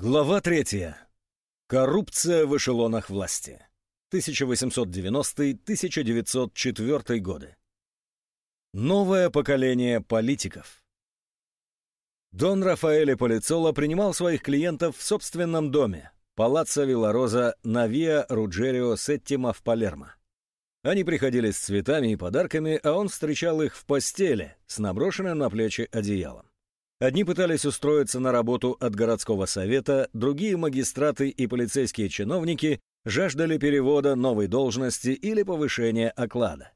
Глава третья. Коррупция в эшелонах власти. 1890-1904 годы. Новое поколение политиков. Дон Рафаэле Полицоло принимал своих клиентов в собственном доме, Палаццо Виллароза на Виа Руджерио Сеттима в Палермо. Они приходили с цветами и подарками, а он встречал их в постели с наброшенным на плечи одеялом. Одни пытались устроиться на работу от городского совета, другие магистраты и полицейские чиновники жаждали перевода новой должности или повышения оклада.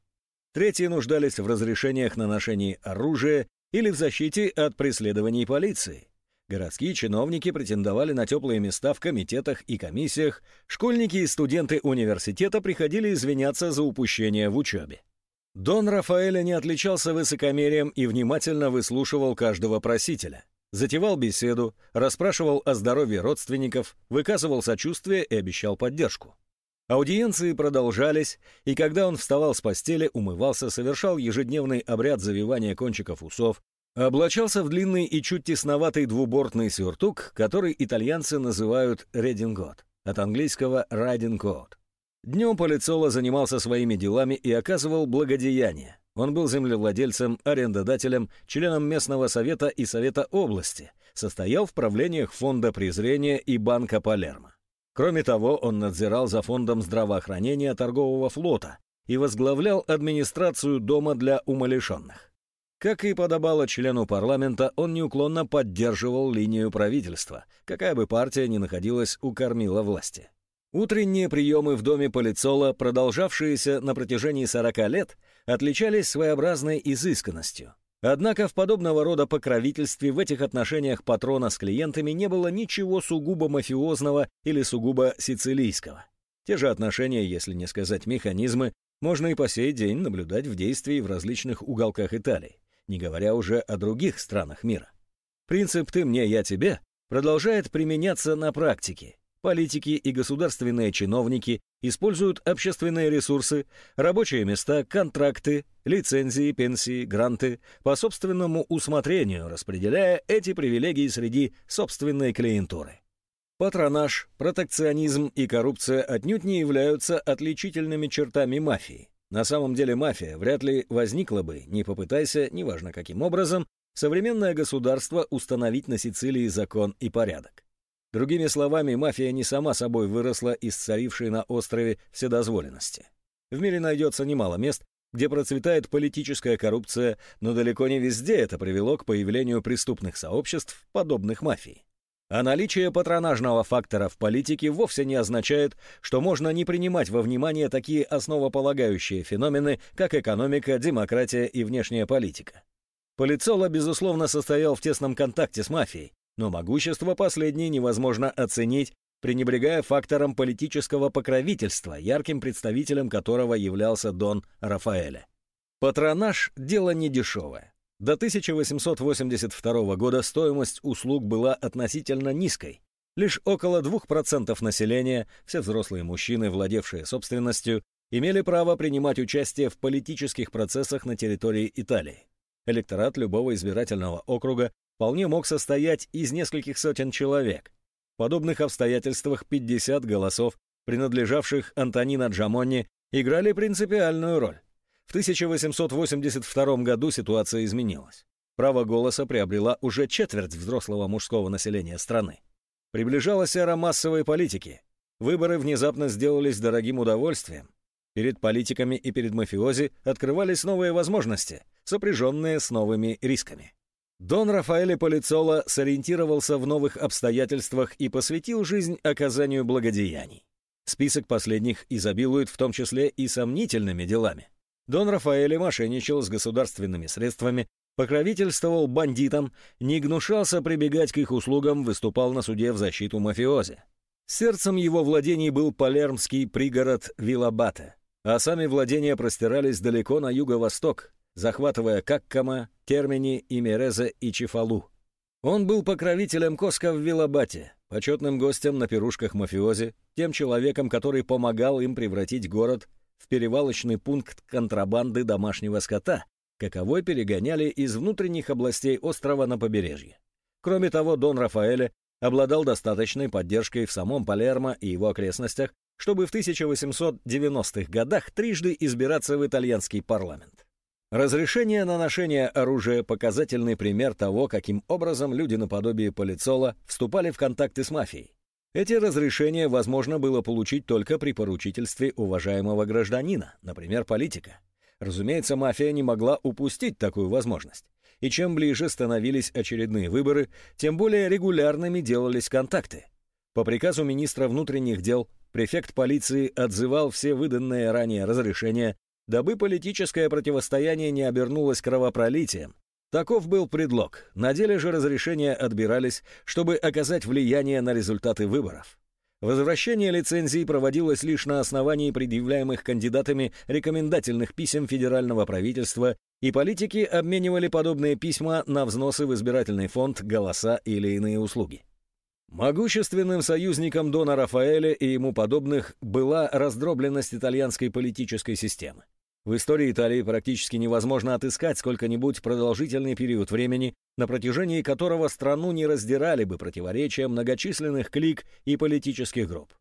Третьи нуждались в разрешениях на ношение оружия или в защите от преследований полиции. Городские чиновники претендовали на теплые места в комитетах и комиссиях, школьники и студенты университета приходили извиняться за упущение в учебе. Дон Рафаэля не отличался высокомерием и внимательно выслушивал каждого просителя. Затевал беседу, расспрашивал о здоровье родственников, выказывал сочувствие и обещал поддержку. Аудиенции продолжались, и когда он вставал с постели, умывался, совершал ежедневный обряд завивания кончиков усов, облачался в длинный и чуть тесноватый двубортный сюртук, который итальянцы называют «редингот», от английского «райдинг-кот». Днем Полицоло занимался своими делами и оказывал благодеяние. Он был землевладельцем, арендодателем, членом местного совета и совета области, состоял в правлениях фонда презрения и банка Палермо. Кроме того, он надзирал за фондом здравоохранения торгового флота и возглавлял администрацию дома для умалишенных. Как и подобало члену парламента, он неуклонно поддерживал линию правительства, какая бы партия ни находилась у кормила власти. Утренние приемы в доме Полицола, продолжавшиеся на протяжении 40 лет, отличались своеобразной изысканностью. Однако в подобного рода покровительстве в этих отношениях патрона с клиентами не было ничего сугубо мафиозного или сугубо сицилийского. Те же отношения, если не сказать механизмы, можно и по сей день наблюдать в действии в различных уголках Италии, не говоря уже о других странах мира. Принцип «ты мне, я тебе» продолжает применяться на практике – Политики и государственные чиновники используют общественные ресурсы, рабочие места, контракты, лицензии, пенсии, гранты по собственному усмотрению, распределяя эти привилегии среди собственной клиентуры. Патронаж, протекционизм и коррупция отнюдь не являются отличительными чертами мафии. На самом деле мафия вряд ли возникла бы, не попытайся, неважно каким образом, современное государство установить на Сицилии закон и порядок. Другими словами, мафия не сама собой выросла из царившей на острове вседозволенности. В мире найдется немало мест, где процветает политическая коррупция, но далеко не везде это привело к появлению преступных сообществ, подобных мафии. А наличие патронажного фактора в политике вовсе не означает, что можно не принимать во внимание такие основополагающие феномены, как экономика, демократия и внешняя политика. Полицоло, безусловно, состоял в тесном контакте с мафией, но могущество последней невозможно оценить, пренебрегая фактором политического покровительства, ярким представителем которого являлся Дон Рафаэля. Патронаж – дело недешевое. До 1882 года стоимость услуг была относительно низкой. Лишь около 2% населения, все взрослые мужчины, владевшие собственностью, имели право принимать участие в политических процессах на территории Италии. Электорат любого избирательного округа вполне мог состоять из нескольких сотен человек. В подобных обстоятельствах 50 голосов, принадлежавших Антонино Джамонни, играли принципиальную роль. В 1882 году ситуация изменилась. Право голоса приобрела уже четверть взрослого мужского населения страны. Приближалась эра массовой политики. Выборы внезапно сделались дорогим удовольствием. Перед политиками и перед мафиози открывались новые возможности, сопряженные с новыми рисками. Дон Рафаэле Полицоло сориентировался в новых обстоятельствах и посвятил жизнь оказанию благодеяний. Список последних изобилует в том числе и сомнительными делами. Дон Рафаэле мошенничал с государственными средствами, покровительствовал бандитам, не гнушался прибегать к их услугам, выступал на суде в защиту мафиози. Сердцем его владений был палермский пригород Вилабате, а сами владения простирались далеко на юго-восток, захватывая Каккама, Термини, Имереза и Чифалу. Он был покровителем Коска в Вилабате, почетным гостем на пирушках мафиози, тем человеком, который помогал им превратить город в перевалочный пункт контрабанды домашнего скота, каковой перегоняли из внутренних областей острова на побережье. Кроме того, Дон Рафаэля обладал достаточной поддержкой в самом Палермо и его окрестностях, чтобы в 1890-х годах трижды избираться в итальянский парламент. Разрешение на ношение оружия – показательный пример того, каким образом люди наподобие Полицола вступали в контакты с мафией. Эти разрешения возможно было получить только при поручительстве уважаемого гражданина, например, политика. Разумеется, мафия не могла упустить такую возможность. И чем ближе становились очередные выборы, тем более регулярными делались контакты. По приказу министра внутренних дел префект полиции отзывал все выданные ранее разрешения, дабы политическое противостояние не обернулось кровопролитием, Таков был предлог. На деле же разрешения отбирались, чтобы оказать влияние на результаты выборов. Возвращение лицензий проводилось лишь на основании предъявляемых кандидатами рекомендательных писем федерального правительства, и политики обменивали подобные письма на взносы в избирательный фонд, голоса или иные услуги. Могущественным союзником Дона Рафаэля и ему подобных была раздробленность итальянской политической системы. В истории Италии практически невозможно отыскать сколько-нибудь продолжительный период времени, на протяжении которого страну не раздирали бы противоречия многочисленных клик и политических групп.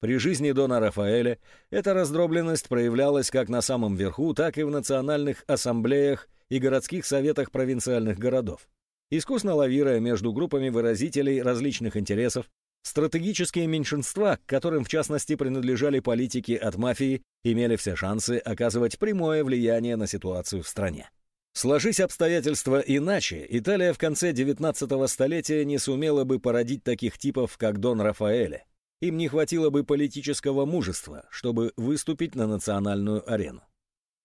При жизни Дона Рафаэля эта раздробленность проявлялась как на самом верху, так и в национальных ассамблеях и городских советах провинциальных городов. Искусно лавируя между группами выразителей различных интересов, Стратегические меньшинства, к которым в частности принадлежали политики от мафии, имели все шансы оказывать прямое влияние на ситуацию в стране. Сложись обстоятельства иначе, Италия в конце 19-го столетия не сумела бы породить таких типов, как Дон Рафаэле. Им не хватило бы политического мужества, чтобы выступить на национальную арену.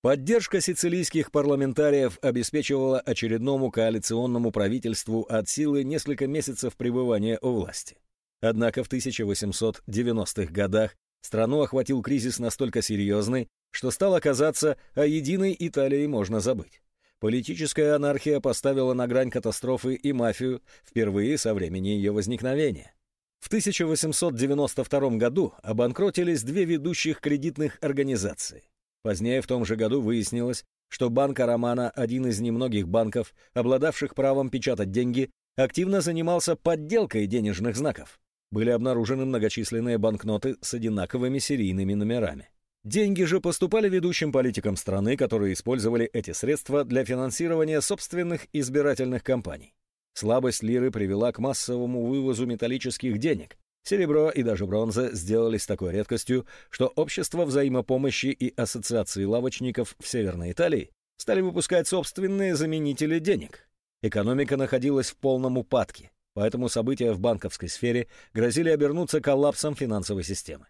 Поддержка сицилийских парламентариев обеспечивала очередному коалиционному правительству от силы несколько месяцев пребывания у власти. Однако в 1890-х годах страну охватил кризис настолько серьезный, что стало казаться, о единой Италии можно забыть. Политическая анархия поставила на грань катастрофы и мафию впервые со времени ее возникновения. В 1892 году обанкротились две ведущих кредитных организации. Позднее в том же году выяснилось, что банк Романа, один из немногих банков, обладавших правом печатать деньги, активно занимался подделкой денежных знаков были обнаружены многочисленные банкноты с одинаковыми серийными номерами. Деньги же поступали ведущим политикам страны, которые использовали эти средства для финансирования собственных избирательных кампаний. Слабость лиры привела к массовому вывозу металлических денег. Серебро и даже бронза сделались такой редкостью, что общества взаимопомощи и ассоциации лавочников в Северной Италии стали выпускать собственные заменители денег. Экономика находилась в полном упадке. Поэтому события в банковской сфере грозили обернуться коллапсом финансовой системы.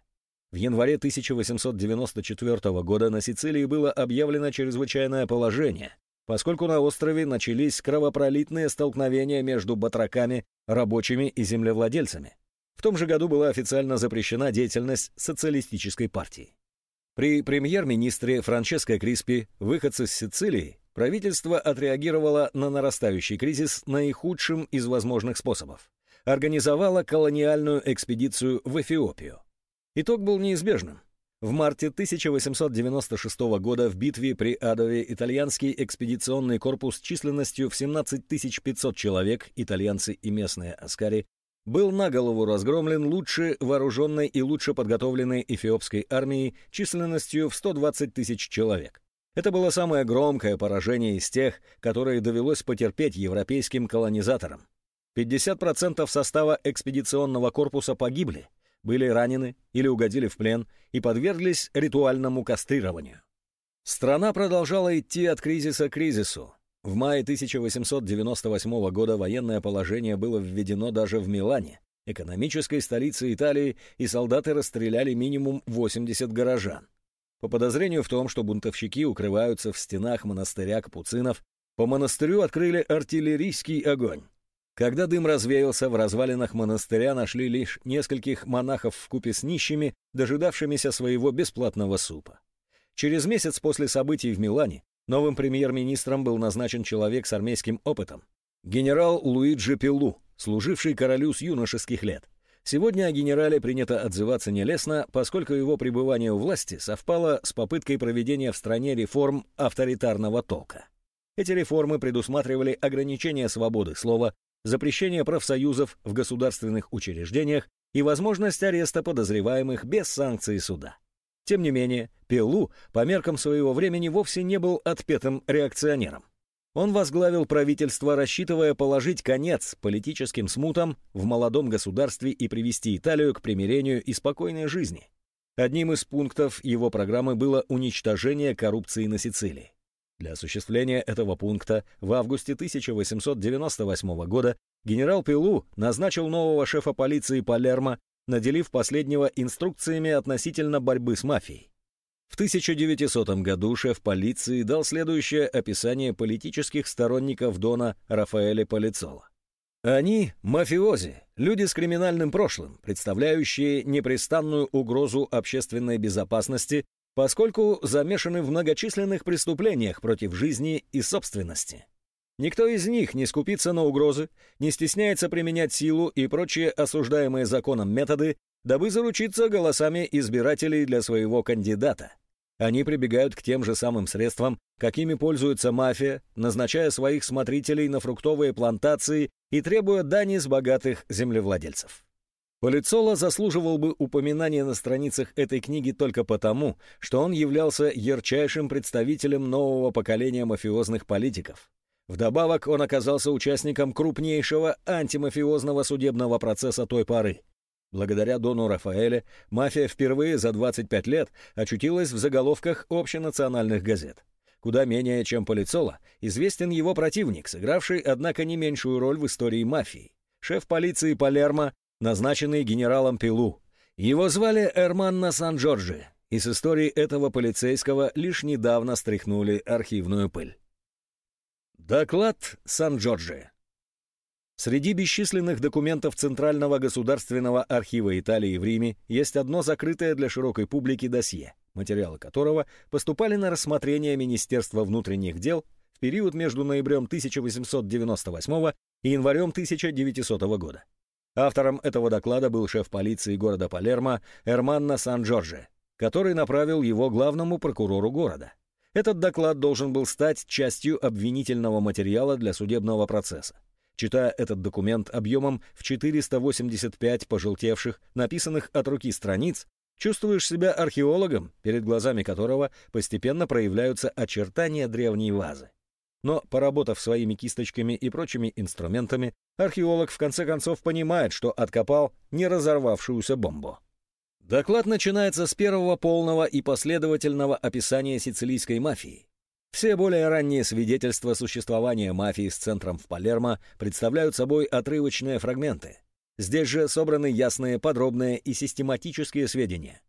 В январе 1894 года на Сицилии было объявлено чрезвычайное положение, поскольку на острове начались кровопролитные столкновения между батраками, рабочими и землевладельцами. В том же году была официально запрещена деятельность социалистической партии. При премьер-министре Франческо Криспи, выходцы с Сицилии, Правительство отреагировало на нарастающий кризис наихудшим из возможных способов. Организовало колониальную экспедицию в Эфиопию. Итог был неизбежным. В марте 1896 года в битве при Адове итальянский экспедиционный корпус численностью в 17 500 человек, итальянцы и местные аскари, был на голову разгромлен лучше вооруженной и лучше подготовленной эфиопской армией численностью в 120 тысяч человек. Это было самое громкое поражение из тех, которые довелось потерпеть европейским колонизаторам. 50% состава экспедиционного корпуса погибли, были ранены или угодили в плен и подверглись ритуальному кастрированию. Страна продолжала идти от кризиса к кризису. В мае 1898 года военное положение было введено даже в Милане, экономической столице Италии, и солдаты расстреляли минимум 80 горожан. По подозрению в том, что бунтовщики укрываются в стенах монастыря капуцинов, по монастырю открыли артиллерийский огонь. Когда дым развеялся, в развалинах монастыря нашли лишь нескольких монахов в купе с нищими, дожидавшимися своего бесплатного супа. Через месяц после событий в Милане новым премьер-министром был назначен человек с армейским опытом. Генерал Луиджи Пилу, служивший королю с юношеских лет. Сегодня о генерале принято отзываться нелестно, поскольку его пребывание у власти совпало с попыткой проведения в стране реформ авторитарного толка. Эти реформы предусматривали ограничение свободы слова, запрещение профсоюзов в государственных учреждениях и возможность ареста подозреваемых без санкций суда. Тем не менее, Пелу по меркам своего времени вовсе не был отпетым реакционером. Он возглавил правительство, рассчитывая положить конец политическим смутам в молодом государстве и привести Италию к примирению и спокойной жизни. Одним из пунктов его программы было уничтожение коррупции на Сицилии. Для осуществления этого пункта в августе 1898 года генерал Пилу назначил нового шефа полиции Палермо, наделив последнего инструкциями относительно борьбы с мафией. В 1900 году шеф полиции дал следующее описание политических сторонников Дона Рафаэля Полицола. Они – мафиози, люди с криминальным прошлым, представляющие непрестанную угрозу общественной безопасности, поскольку замешаны в многочисленных преступлениях против жизни и собственности. Никто из них не скупится на угрозы, не стесняется применять силу и прочие осуждаемые законом методы, дабы заручиться голосами избирателей для своего кандидата. Они прибегают к тем же самым средствам, какими пользуется мафия, назначая своих смотрителей на фруктовые плантации и требуя дани с богатых землевладельцев. Полицола заслуживал бы упоминания на страницах этой книги только потому, что он являлся ярчайшим представителем нового поколения мафиозных политиков. Вдобавок он оказался участником крупнейшего антимафиозного судебного процесса той поры. Благодаря Дону Рафаэле мафия впервые за 25 лет очутилась в заголовках общенациональных газет. Куда менее, чем Полицола, известен его противник, сыгравший, однако, не меньшую роль в истории мафии. Шеф полиции Палермо, назначенный генералом Пилу. Его звали Эрманна Сан-Джорджи, и с истории этого полицейского лишь недавно стряхнули архивную пыль. Доклад Сан-Джорджи Среди бесчисленных документов Центрального государственного архива Италии в Риме есть одно закрытое для широкой публики досье, материалы которого поступали на рассмотрение Министерства внутренних дел в период между ноябрем 1898 и январем 1900 года. Автором этого доклада был шеф полиции города Палермо Эрманно Сан-Джорджи, который направил его главному прокурору города. Этот доклад должен был стать частью обвинительного материала для судебного процесса. Читая этот документ объемом в 485 пожелтевших, написанных от руки страниц, чувствуешь себя археологом, перед глазами которого постепенно проявляются очертания древней вазы. Но, поработав своими кисточками и прочими инструментами, археолог в конце концов понимает, что откопал не разорвавшуюся бомбу. Доклад начинается с первого полного и последовательного описания сицилийской мафии, все более ранние свидетельства существования мафии с центром в Палермо представляют собой отрывочные фрагменты. Здесь же собраны ясные, подробные и систематические сведения.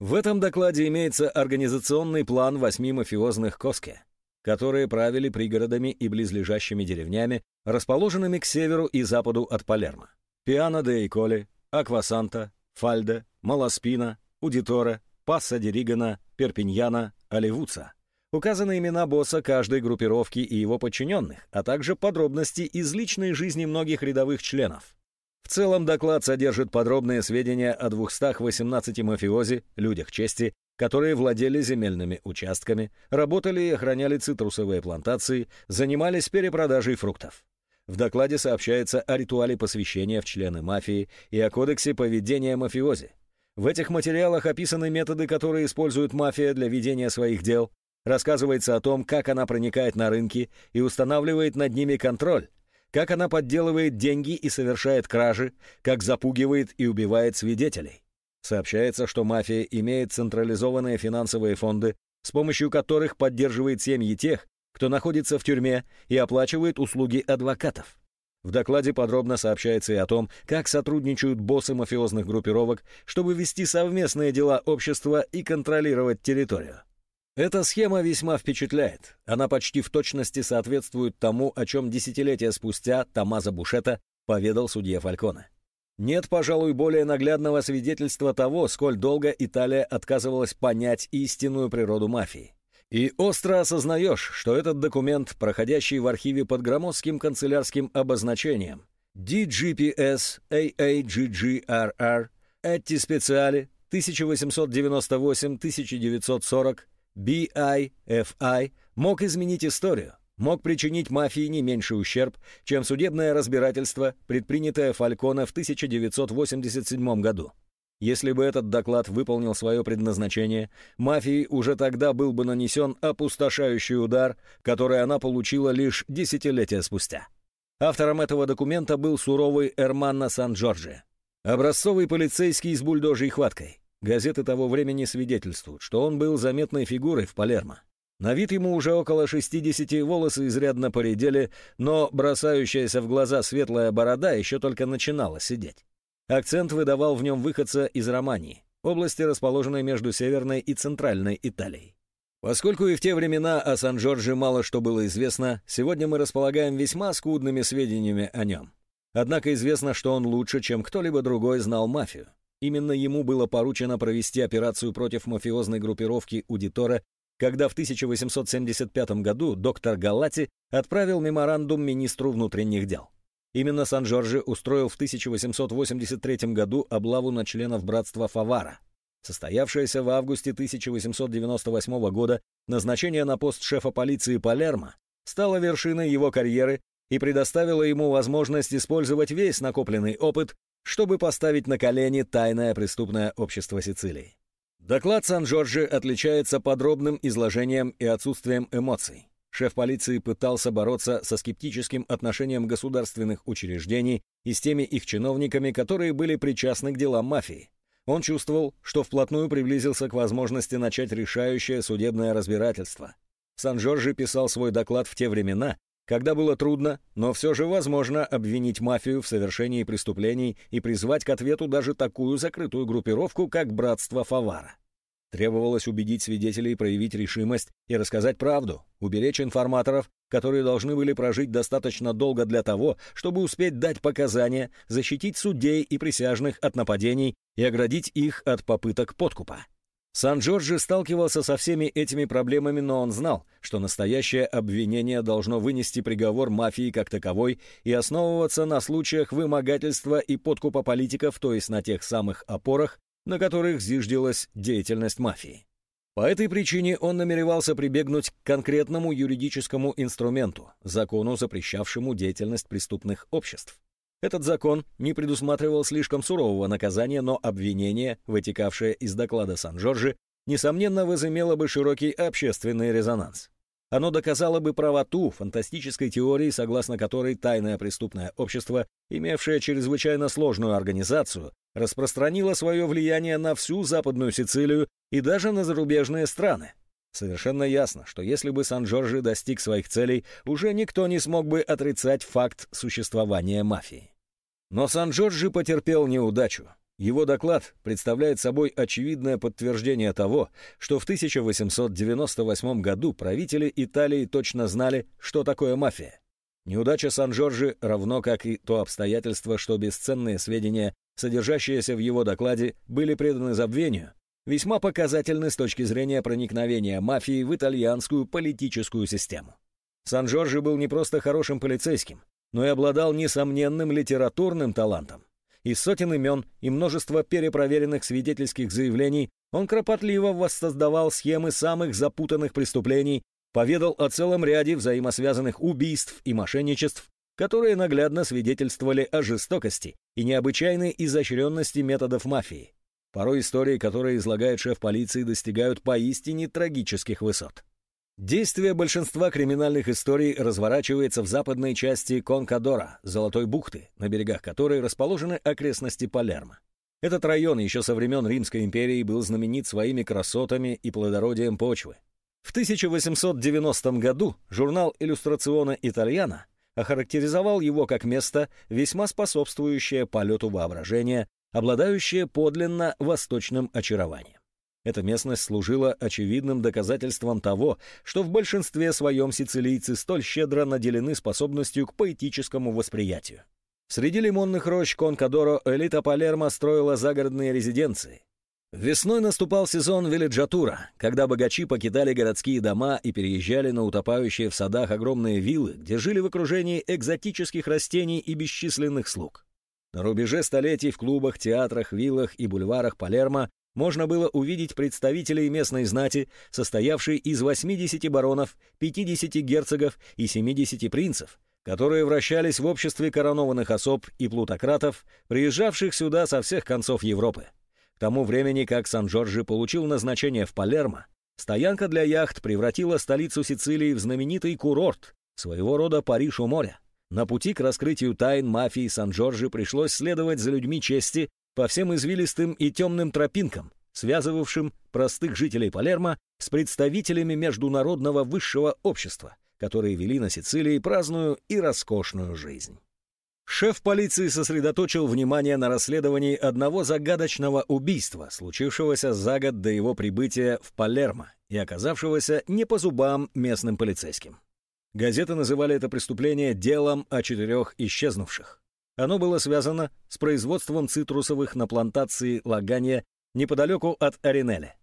В этом докладе имеется организационный план восьми мафиозных Коске, которые правили пригородами и близлежащими деревнями, расположенными к северу и западу от Палермо. Пиано де Иколе, Аквасанта, Фальде, Маласпина, Удитора, Пасса де Ригана, Перпиньяна, Оливуца. Указаны имена босса каждой группировки и его подчиненных, а также подробности из личной жизни многих рядовых членов. В целом доклад содержит подробные сведения о 218 мафиози, людях чести, которые владели земельными участками, работали и охраняли цитрусовые плантации, занимались перепродажей фруктов. В докладе сообщается о ритуале посвящения в члены мафии и о кодексе поведения мафиози. В этих материалах описаны методы, которые использует мафия для ведения своих дел, Рассказывается о том, как она проникает на рынки и устанавливает над ними контроль, как она подделывает деньги и совершает кражи, как запугивает и убивает свидетелей. Сообщается, что мафия имеет централизованные финансовые фонды, с помощью которых поддерживает семьи тех, кто находится в тюрьме и оплачивает услуги адвокатов. В докладе подробно сообщается и о том, как сотрудничают боссы мафиозных группировок, чтобы вести совместные дела общества и контролировать территорию. Эта схема весьма впечатляет. Она почти в точности соответствует тому, о чем десятилетия спустя Томазо Бушета поведал судье Фальконе. Нет, пожалуй, более наглядного свидетельства того, сколь долго Италия отказывалась понять истинную природу мафии. И остро осознаешь, что этот документ, проходящий в архиве под громоздким канцелярским обозначением DGPS AAGGRR Эти специали 1898-1940 BIFI мог изменить историю, мог причинить мафии не меньший ущерб, чем судебное разбирательство, предпринятое Фалькона в 1987 году. Если бы этот доклад выполнил свое предназначение, мафии уже тогда был бы нанесен опустошающий удар, который она получила лишь десятилетия спустя. Автором этого документа был суровый Эрманна Сан-Джорджи. Образцовый полицейский с бульдожьей хваткой. Газеты того времени свидетельствуют, что он был заметной фигурой в Палермо. На вид ему уже около 60, волосы изрядно поредели, но бросающаяся в глаза светлая борода еще только начинала сидеть. Акцент выдавал в нем выходца из Романии, области, расположенной между Северной и Центральной Италией. Поскольку и в те времена о Сан-Джорджи мало что было известно, сегодня мы располагаем весьма скудными сведениями о нем. Однако известно, что он лучше, чем кто-либо другой знал мафию. Именно ему было поручено провести операцию против мафиозной группировки Удитора, когда в 1875 году доктор Галлати отправил меморандум министру внутренних дел. Именно Сан-Джорджи устроил в 1883 году облаву на членов братства Фавара. Состоявшееся в августе 1898 года назначение на пост шефа полиции Палермо стало вершиной его карьеры и предоставило ему возможность использовать весь накопленный опыт, чтобы поставить на колени тайное преступное общество Сицилии. Доклад Сан-Джорджи отличается подробным изложением и отсутствием эмоций. Шеф полиции пытался бороться со скептическим отношением государственных учреждений и с теми их чиновниками, которые были причастны к делам мафии. Он чувствовал, что вплотную приблизился к возможности начать решающее судебное разбирательство. Сан-Жоржи писал свой доклад в те времена, когда было трудно, но все же возможно обвинить мафию в совершении преступлений и призвать к ответу даже такую закрытую группировку, как Братство Фавара. Требовалось убедить свидетелей проявить решимость и рассказать правду, уберечь информаторов, которые должны были прожить достаточно долго для того, чтобы успеть дать показания, защитить судей и присяжных от нападений и оградить их от попыток подкупа. Сан-Джорджи сталкивался со всеми этими проблемами, но он знал, что настоящее обвинение должно вынести приговор мафии как таковой и основываться на случаях вымогательства и подкупа политиков, то есть на тех самых опорах, на которых зиждилась деятельность мафии. По этой причине он намеревался прибегнуть к конкретному юридическому инструменту, закону, запрещавшему деятельность преступных обществ. Этот закон не предусматривал слишком сурового наказания, но обвинение, вытекавшее из доклада Сан-Жоржи, несомненно возымело бы широкий общественный резонанс. Оно доказало бы правоту фантастической теории, согласно которой тайное преступное общество, имевшее чрезвычайно сложную организацию, распространило свое влияние на всю Западную Сицилию и даже на зарубежные страны. Совершенно ясно, что если бы Сан-Джорджи достиг своих целей, уже никто не смог бы отрицать факт существования мафии. Но Сан-Джорджи потерпел неудачу. Его доклад представляет собой очевидное подтверждение того, что в 1898 году правители Италии точно знали, что такое мафия. Неудача Сан-Джорджи равно как и то обстоятельство, что бесценные сведения, содержащиеся в его докладе, были преданы забвению, весьма показательны с точки зрения проникновения мафии в итальянскую политическую систему. Сан-Джорджи был не просто хорошим полицейским, но и обладал несомненным литературным талантом. Из сотен имен и множества перепроверенных свидетельских заявлений он кропотливо воссоздавал схемы самых запутанных преступлений, поведал о целом ряде взаимосвязанных убийств и мошенничеств, которые наглядно свидетельствовали о жестокости и необычайной изощренности методов мафии. Порой истории, которые излагает шеф полиции, достигают поистине трагических высот. Действие большинства криминальных историй разворачивается в западной части Конкадора, Золотой бухты, на берегах которой расположены окрестности Палермо. Этот район еще со времен Римской империи был знаменит своими красотами и плодородием почвы. В 1890 году журнал «Иллюстрационно Итальяна» охарактеризовал его как место, весьма способствующее полету воображения, обладающее подлинно восточным очарованием. Эта местность служила очевидным доказательством того, что в большинстве своем сицилийцы столь щедро наделены способностью к поэтическому восприятию. Среди лимонных рощ Конкадоро элита Палермо строила загородные резиденции. Весной наступал сезон вилледжатура, когда богачи покидали городские дома и переезжали на утопающие в садах огромные виллы, где жили в окружении экзотических растений и бесчисленных слуг. На рубеже столетий в клубах, театрах, виллах и бульварах Палермо можно было увидеть представителей местной знати, состоявшей из 80 баронов, 50 герцогов и 70 принцев, которые вращались в обществе коронованных особ и плутократов, приезжавших сюда со всех концов Европы. К тому времени, как Сан-Джорджи получил назначение в Палермо, стоянка для яхт превратила столицу Сицилии в знаменитый курорт, своего рода Париж у моря. На пути к раскрытию тайн мафии Сан-Джорджи пришлось следовать за людьми чести по всем извилистым и темным тропинкам, связывавшим простых жителей Палермо с представителями международного высшего общества, которые вели на Сицилии праздную и роскошную жизнь. Шеф полиции сосредоточил внимание на расследовании одного загадочного убийства, случившегося за год до его прибытия в Палермо и оказавшегося не по зубам местным полицейским. Газеты называли это преступление делом о четырех исчезнувших. Оно было связано с производством цитрусовых на плантации Лаганья неподалеку от Аринелли.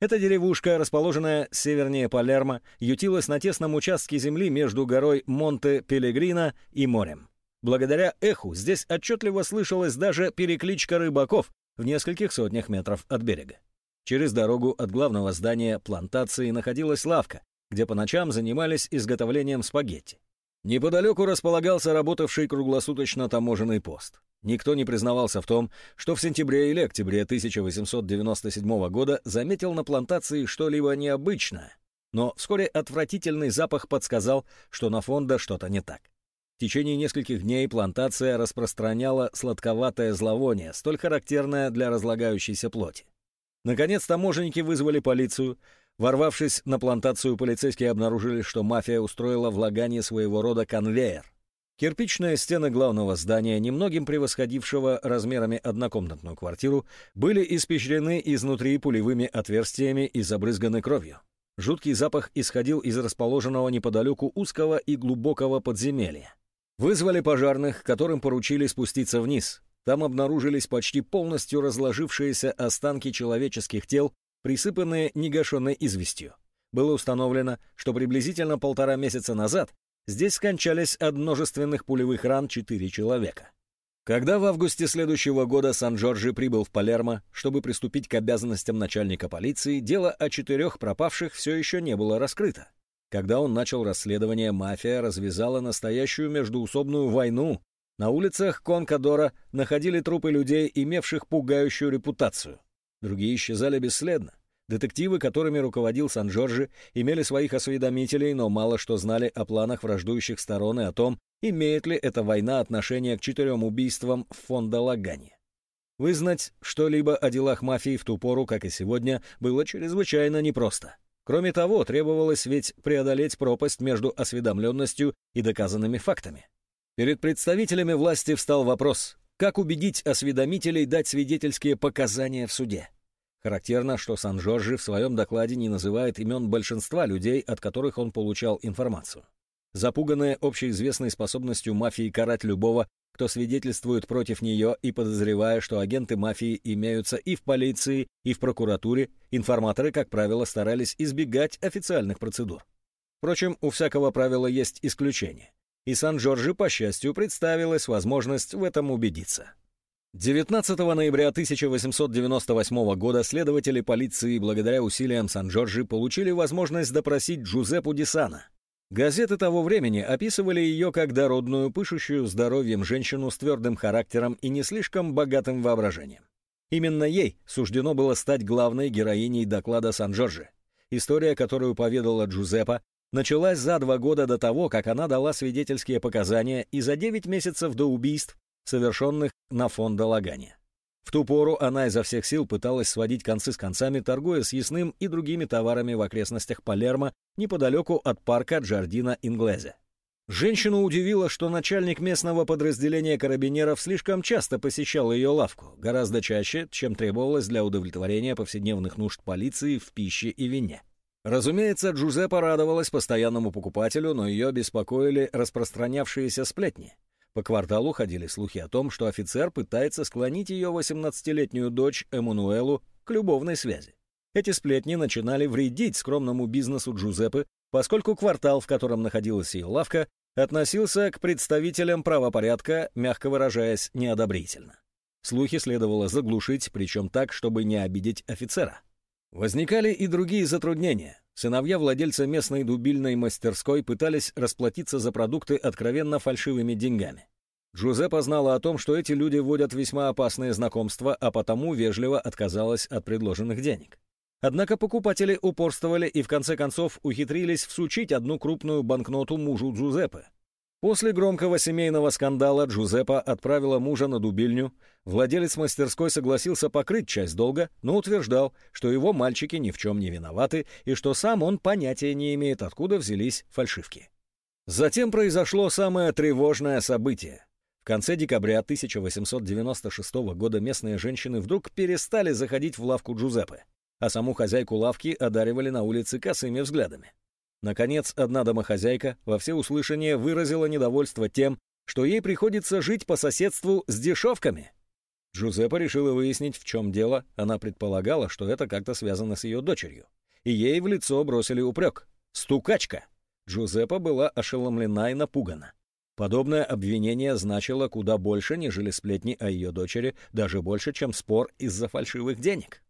Эта деревушка, расположенная севернее Палермо, ютилась на тесном участке земли между горой Монте-Пелегрино и морем. Благодаря эху здесь отчетливо слышалась даже перекличка рыбаков в нескольких сотнях метров от берега. Через дорогу от главного здания плантации находилась лавка, где по ночам занимались изготовлением спагетти. Неподалеку располагался работавший круглосуточно таможенный пост. Никто не признавался в том, что в сентябре или октябре 1897 года заметил на плантации что-либо необычное, но вскоре отвратительный запах подсказал, что на фонда что-то не так. В течение нескольких дней плантация распространяла сладковатое зловоние, столь характерное для разлагающейся плоти. Наконец таможенники вызвали полицию, Ворвавшись на плантацию, полицейские обнаружили, что мафия устроила в Лагане своего рода конвейер. Кирпичные стены главного здания, немногим превосходившего размерами однокомнатную квартиру, были испещрены изнутри пулевыми отверстиями и забрызганы кровью. Жуткий запах исходил из расположенного неподалеку узкого и глубокого подземелья. Вызвали пожарных, которым поручили спуститься вниз. Там обнаружились почти полностью разложившиеся останки человеческих тел присыпанные негашенной известью. Было установлено, что приблизительно полтора месяца назад здесь скончались от множественных пулевых ран четыре человека. Когда в августе следующего года Сан-Джорджи прибыл в Палермо, чтобы приступить к обязанностям начальника полиции, дело о четырех пропавших все еще не было раскрыто. Когда он начал расследование, мафия развязала настоящую междуусобную войну. На улицах Конкадора находили трупы людей, имевших пугающую репутацию. Другие исчезали бесследно. Детективы, которыми руководил Сан-Джорджи, имели своих осведомителей, но мало что знали о планах враждующих сторон и о том, имеет ли эта война отношение к четырем убийствам в фонда Лагани. Вызнать что-либо о делах мафии в ту пору, как и сегодня, было чрезвычайно непросто. Кроме того, требовалось ведь преодолеть пропасть между осведомленностью и доказанными фактами. Перед представителями власти встал вопрос, как убедить осведомителей дать свидетельские показания в суде? Характерно, что Сан-Жоржи в своем докладе не называет имен большинства людей, от которых он получал информацию. Запуганная общеизвестной способностью мафии карать любого, кто свидетельствует против нее и подозревая, что агенты мафии имеются и в полиции, и в прокуратуре, информаторы, как правило, старались избегать официальных процедур. Впрочем, у всякого правила есть исключение и Сан-Джорджи, по счастью, представилась возможность в этом убедиться. 19 ноября 1898 года следователи полиции благодаря усилиям Сан-Джорджи получили возможность допросить Джузеппу Дисана. Газеты того времени описывали ее как дородную, пышущую здоровьем женщину с твердым характером и не слишком богатым воображением. Именно ей суждено было стать главной героиней доклада Сан-Джорджи. История, которую поведала Джузеппа, началась за два года до того, как она дала свидетельские показания и за девять месяцев до убийств, совершенных на фонда Лагане. В ту пору она изо всех сил пыталась сводить концы с концами, торгуя съестным и другими товарами в окрестностях Палермо, неподалеку от парка Джардина Инглезе. Женщину удивило, что начальник местного подразделения карабинеров слишком часто посещал ее лавку, гораздо чаще, чем требовалось для удовлетворения повседневных нужд полиции в пище и вине. Разумеется, Джузеппе радовалась постоянному покупателю, но ее беспокоили распространявшиеся сплетни. По кварталу ходили слухи о том, что офицер пытается склонить ее 18-летнюю дочь Эммануэлу к любовной связи. Эти сплетни начинали вредить скромному бизнесу Джузеппе, поскольку квартал, в котором находилась ее лавка, относился к представителям правопорядка, мягко выражаясь, неодобрительно. Слухи следовало заглушить, причем так, чтобы не обидеть офицера. Возникали и другие затруднения. Сыновья владельца местной дубильной мастерской пытались расплатиться за продукты откровенно фальшивыми деньгами. Джузеппе знала о том, что эти люди вводят весьма опасные знакомства, а потому вежливо отказалась от предложенных денег. Однако покупатели упорствовали и в конце концов ухитрились всучить одну крупную банкноту мужу Джузеппе. После громкого семейного скандала Джузеппа отправила мужа на дубильню. Владелец мастерской согласился покрыть часть долга, но утверждал, что его мальчики ни в чем не виноваты и что сам он понятия не имеет, откуда взялись фальшивки. Затем произошло самое тревожное событие. В конце декабря 1896 года местные женщины вдруг перестали заходить в лавку Джузеппе, а саму хозяйку лавки одаривали на улице косыми взглядами. Наконец, одна домохозяйка во всеуслышание выразила недовольство тем, что ей приходится жить по соседству с дешевками. Джузеппе решила выяснить, в чем дело. Она предполагала, что это как-то связано с ее дочерью. И ей в лицо бросили упрек. «Стукачка!» Джузеппе была ошеломлена и напугана. Подобное обвинение значило куда больше, нежели сплетни о ее дочери, даже больше, чем спор из-за фальшивых денег.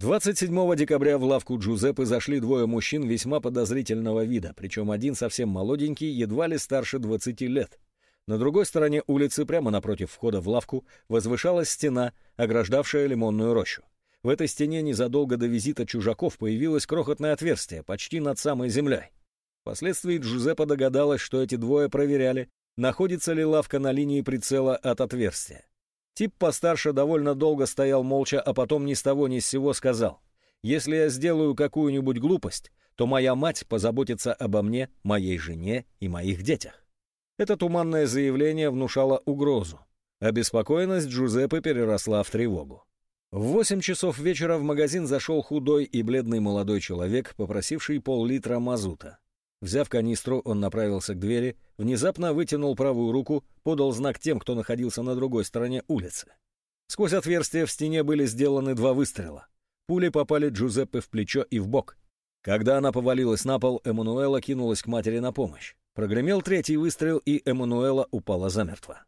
27 декабря в лавку Джузеппе зашли двое мужчин весьма подозрительного вида, причем один совсем молоденький, едва ли старше 20 лет. На другой стороне улицы, прямо напротив входа в лавку, возвышалась стена, ограждавшая лимонную рощу. В этой стене незадолго до визита чужаков появилось крохотное отверстие, почти над самой землей. Впоследствии Джузеппе догадалась, что эти двое проверяли, находится ли лавка на линии прицела от отверстия. Тип постарше довольно долго стоял молча, а потом ни с того ни с сего сказал. «Если я сделаю какую-нибудь глупость, то моя мать позаботится обо мне, моей жене и моих детях». Это туманное заявление внушало угрозу. Обеспокоенность Джузеппе переросла в тревогу. В восемь часов вечера в магазин зашел худой и бледный молодой человек, попросивший пол-литра мазута. Взяв канистру, он направился к двери, внезапно вытянул правую руку, подал знак тем, кто находился на другой стороне улицы. Сквозь отверстие в стене были сделаны два выстрела. Пули попали Джузеппе в плечо и в бок. Когда она повалилась на пол, Эммануэла кинулась к матери на помощь. Прогремел третий выстрел, и Эммануэла упала замертво.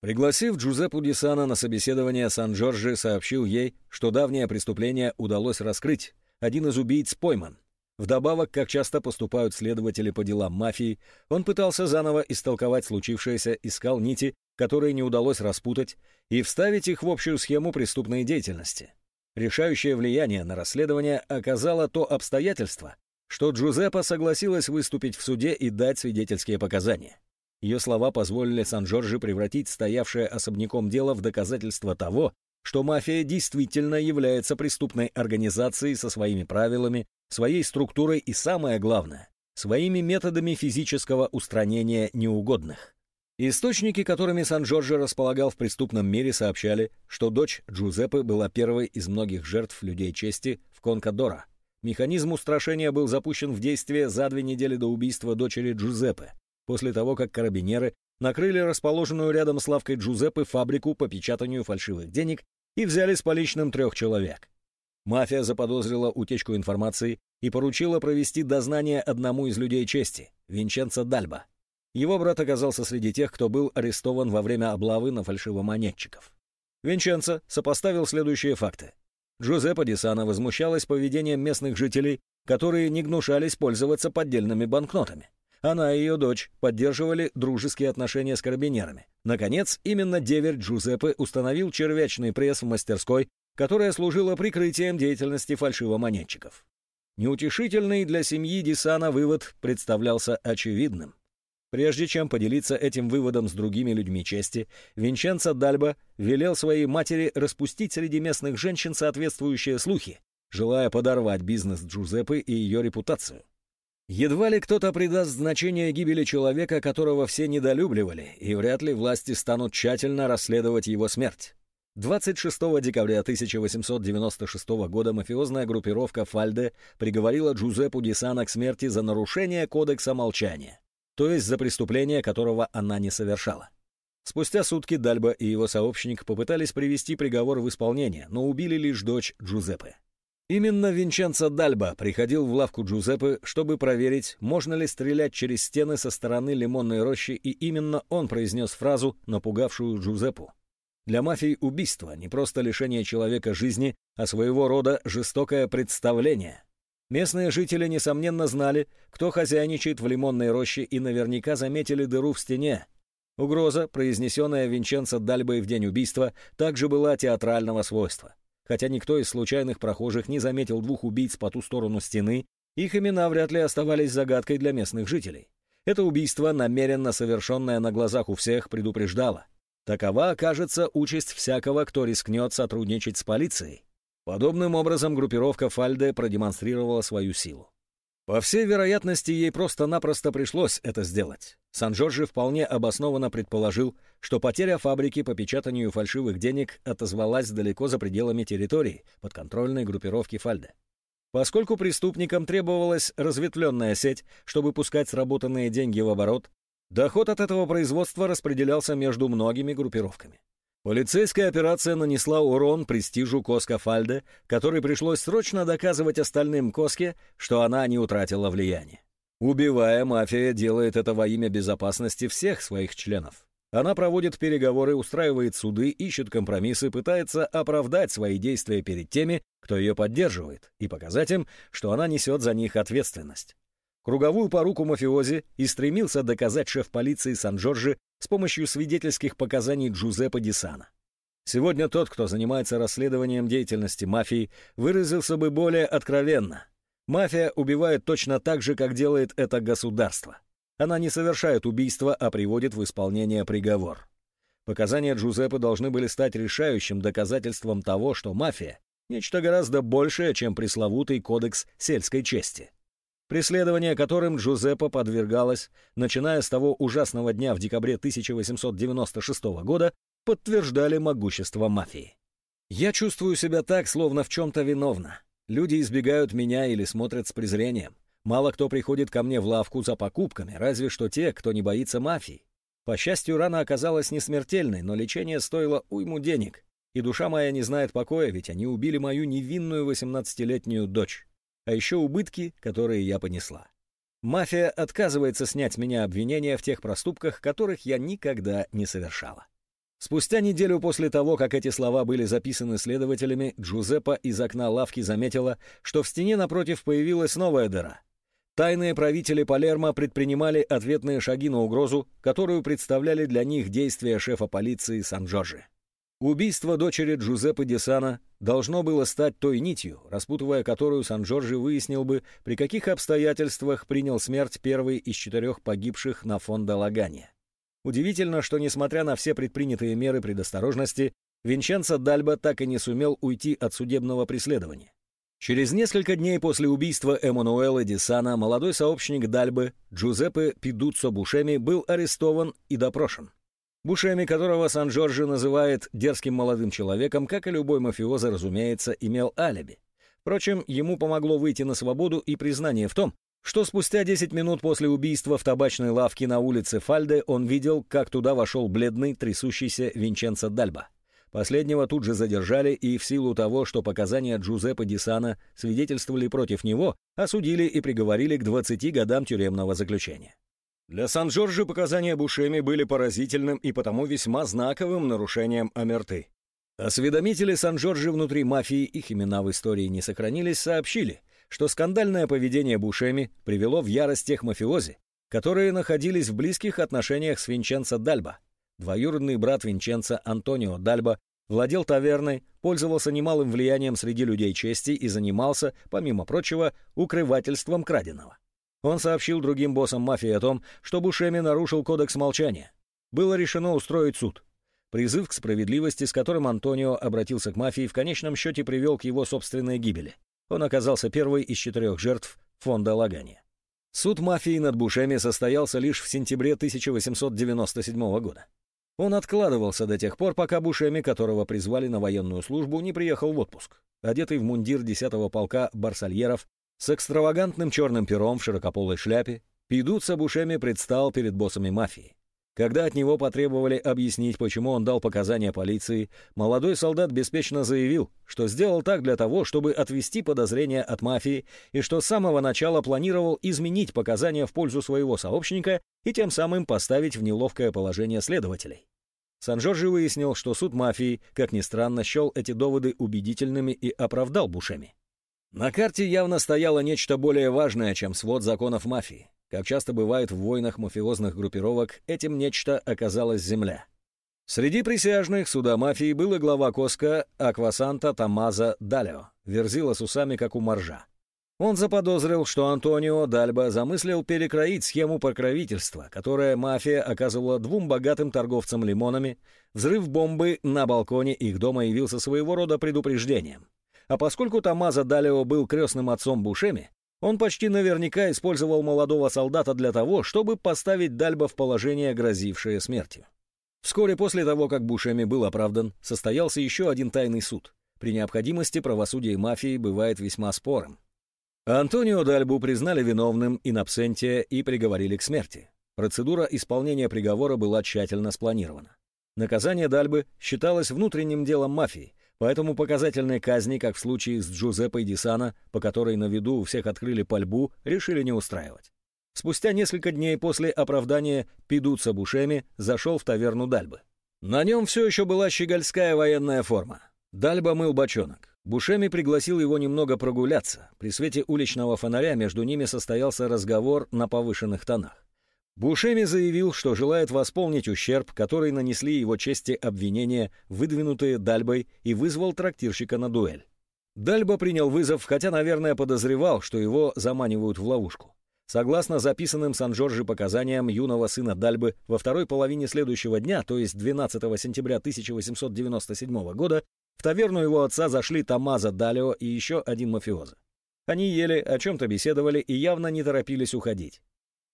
Пригласив Джузеппу Дисана на собеседование, Сан-Джорджи сообщил ей, что давнее преступление удалось раскрыть. Один из убийц пойман. Вдобавок, как часто поступают следователи по делам мафии, он пытался заново истолковать случившееся, искал нити, которые не удалось распутать, и вставить их в общую схему преступной деятельности. Решающее влияние на расследование оказало то обстоятельство, что Джузеппа согласилась выступить в суде и дать свидетельские показания. Ее слова позволили Сан-Джорджи превратить стоявшее особняком дело в доказательство того, что мафия действительно является преступной организацией со своими правилами, своей структурой и, самое главное, своими методами физического устранения неугодных. Источники, которыми Сан-Джорджо располагал в преступном мире, сообщали, что дочь Джузеппе была первой из многих жертв людей чести в Конкадора. Механизм устрашения был запущен в действие за две недели до убийства дочери Джузеппе, после того, как карабинеры накрыли расположенную рядом с лавкой Джузеппе фабрику по печатанию фальшивых денег и взяли с поличным трех человек. Мафия заподозрила утечку информации и поручила провести дознание одному из людей чести, Винченцо Дальба. Его брат оказался среди тех, кто был арестован во время облавы на фальшивомонетчиков. Винченцо сопоставил следующие факты. Джузеппе Дисана возмущалась поведением местных жителей, которые не гнушались пользоваться поддельными банкнотами. Она и ее дочь поддерживали дружеские отношения с карабинерами. Наконец, именно деверь Джузеппе установил червячный пресс в мастерской, которая служила прикрытием деятельности фальшивомонетчиков. Неутешительный для семьи Дисана вывод представлялся очевидным. Прежде чем поделиться этим выводом с другими людьми чести, Винченцо Дальба велел своей матери распустить среди местных женщин соответствующие слухи, желая подорвать бизнес Джузеппе и ее репутацию. Едва ли кто-то придаст значение гибели человека, которого все недолюбливали, и вряд ли власти станут тщательно расследовать его смерть. 26 декабря 1896 года мафиозная группировка «Фальде» приговорила Джузеппу Дисана к смерти за нарушение кодекса молчания, то есть за преступление, которого она не совершала. Спустя сутки Дальба и его сообщник попытались привести приговор в исполнение, но убили лишь дочь Джузеппе. Именно Винченцо Дальба приходил в лавку Джузеппе, чтобы проверить, можно ли стрелять через стены со стороны лимонной рощи, и именно он произнес фразу, напугавшую Джузеппу. Для мафии убийство не просто лишение человека жизни, а своего рода жестокое представление. Местные жители, несомненно, знали, кто хозяйничает в лимонной роще и наверняка заметили дыру в стене. Угроза, произнесенная Винченцо Дальбой в день убийства, также была театрального свойства. Хотя никто из случайных прохожих не заметил двух убийц по ту сторону стены, их имена вряд ли оставались загадкой для местных жителей. Это убийство, намеренно совершенное на глазах у всех, предупреждало. Такова окажется участь всякого, кто рискнет сотрудничать с полицией. Подобным образом группировка Фальде продемонстрировала свою силу. По всей вероятности, ей просто-напросто пришлось это сделать. Сан-Джорджи вполне обоснованно предположил, что потеря фабрики по печатанию фальшивых денег отозвалась далеко за пределами территории подконтрольной группировки Фальде. Поскольку преступникам требовалась разветвленная сеть, чтобы пускать сработанные деньги в оборот, доход от этого производства распределялся между многими группировками. Полицейская операция нанесла урон престижу Коска Фальде, который пришлось срочно доказывать остальным Коске, что она не утратила влияние. Убивая, мафия делает это во имя безопасности всех своих членов. Она проводит переговоры, устраивает суды, ищет компромиссы, пытается оправдать свои действия перед теми, кто ее поддерживает, и показать им, что она несет за них ответственность. Круговую поруку мафиози и стремился доказать шеф полиции Сан-Джорджи с помощью свидетельских показаний Джузеппе Дисана. Сегодня тот, кто занимается расследованием деятельности мафии, выразился бы более откровенно. Мафия убивает точно так же, как делает это государство. Она не совершает убийство, а приводит в исполнение приговор. Показания Джузеппе должны были стать решающим доказательством того, что мафия — нечто гораздо большее, чем пресловутый кодекс сельской чести. Преследование которым Джузеппе подвергалось, начиная с того ужасного дня в декабре 1896 года, подтверждали могущество мафии. Я чувствую себя так, словно в чем-то виновна. Люди избегают меня или смотрят с презрением. Мало кто приходит ко мне в лавку за покупками, разве что те, кто не боится мафии. По счастью, рана оказалась не смертельной, но лечение стоило уйму денег. И душа моя не знает покоя, ведь они убили мою невинную 18-летнюю дочь. А еще убытки, которые я понесла. Мафия отказывается снять с меня обвинения в тех проступках, которых я никогда не совершала. Спустя неделю после того, как эти слова были записаны следователями, Джузеппа из окна лавки заметила, что в стене напротив появилась новая дыра. Тайные правители Палермо предпринимали ответные шаги на угрозу, которую представляли для них действия шефа полиции Сан-Джорджи. Убийство дочери Джузеппе Десана должно было стать той нитью, распутывая которую Сан-Джорджи выяснил бы, при каких обстоятельствах принял смерть первый из четырех погибших на фонда Лагания. Удивительно, что, несмотря на все предпринятые меры предосторожности, Винченцо Дальба так и не сумел уйти от судебного преследования. Через несколько дней после убийства Эммануэла Дисана молодой сообщник Дальбы Джузеппе Пидуццо Бушеми был арестован и допрошен. Бушеми, которого Сан-Джорджи называет дерзким молодым человеком, как и любой мафиоза, разумеется, имел алиби. Впрочем, ему помогло выйти на свободу и признание в том, что спустя 10 минут после убийства в табачной лавке на улице Фальде он видел, как туда вошел бледный, трясущийся Винченцо Дальба. Последнего тут же задержали и в силу того, что показания Джузеппе Дисана свидетельствовали против него, осудили и приговорили к 20 годам тюремного заключения. Для Сан-Джорджи показания Бушеми были поразительным и потому весьма знаковым нарушением Амерты. Осведомители Сан-Джорджи внутри мафии, их имена в истории не сохранились, сообщили, что скандальное поведение Бушеми привело в ярость тех мафиози, которые находились в близких отношениях с Винченцо Дальба. Двоюродный брат Винченцо Антонио Дальба владел таверной, пользовался немалым влиянием среди людей чести и занимался, помимо прочего, укрывательством краденого. Он сообщил другим боссам мафии о том, что Бушеми нарушил кодекс молчания. Было решено устроить суд. Призыв к справедливости, с которым Антонио обратился к мафии, в конечном счете привел к его собственной гибели. Он оказался первой из четырех жертв фонда Лагания. Суд мафии над Бушеми состоялся лишь в сентябре 1897 года. Он откладывался до тех пор, пока Бушеми, которого призвали на военную службу, не приехал в отпуск. Одетый в мундир 10-го полка барсальеров, с экстравагантным черным пером в широкополой шляпе, Пидуца Бушеми предстал перед боссами мафии. Когда от него потребовали объяснить, почему он дал показания полиции, молодой солдат беспечно заявил, что сделал так для того, чтобы отвести подозрения от мафии, и что с самого начала планировал изменить показания в пользу своего сообщника и тем самым поставить в неловкое положение следователей. Сан-Джорджи выяснил, что суд мафии, как ни странно, счел эти доводы убедительными и оправдал Бушеми. На карте явно стояло нечто более важное, чем свод законов мафии. Как часто бывает в войнах мафиозных группировок, этим нечто оказалась земля. Среди присяжных суда мафии был и глава Коска Аквасанта Тамаза Далео, верзила с усами, как у моржа. Он заподозрил, что Антонио Дальба замыслил перекроить схему покровительства, которая мафия оказывала двум богатым торговцам лимонами. Взрыв бомбы на балконе их дома явился своего рода предупреждением. А поскольку Тамаза Далио был крестным отцом Бушеми, он почти наверняка использовал молодого солдата для того, чтобы поставить Дальба в положение, грозившее смертью. Вскоре после того, как Бушеми был оправдан, состоялся еще один тайный суд. При необходимости правосудие мафии бывает весьма спорым. Антонио Дальбу признали виновным in absentia и приговорили к смерти. Процедура исполнения приговора была тщательно спланирована. Наказание Дальбы считалось внутренним делом мафии, поэтому показательной казни, как в случае с Джузеппой Дисана, по которой на виду у всех открыли пальбу, решили не устраивать. Спустя несколько дней после оправдания Пидуца Бушеми зашел в таверну Дальбы. На нем все еще была щегольская военная форма. Дальба мыл бочонок. Бушеми пригласил его немного прогуляться. При свете уличного фонаря между ними состоялся разговор на повышенных тонах. Бушеми заявил, что желает восполнить ущерб, который нанесли его чести обвинения, выдвинутые Дальбой, и вызвал трактирщика на дуэль. Дальба принял вызов, хотя, наверное, подозревал, что его заманивают в ловушку. Согласно записанным Сан-Джорджи показаниям юного сына Дальбы, во второй половине следующего дня, то есть 12 сентября 1897 года, в таверну его отца зашли Тамаза Далио и еще один мафиоза. Они ели, о чем-то беседовали и явно не торопились уходить.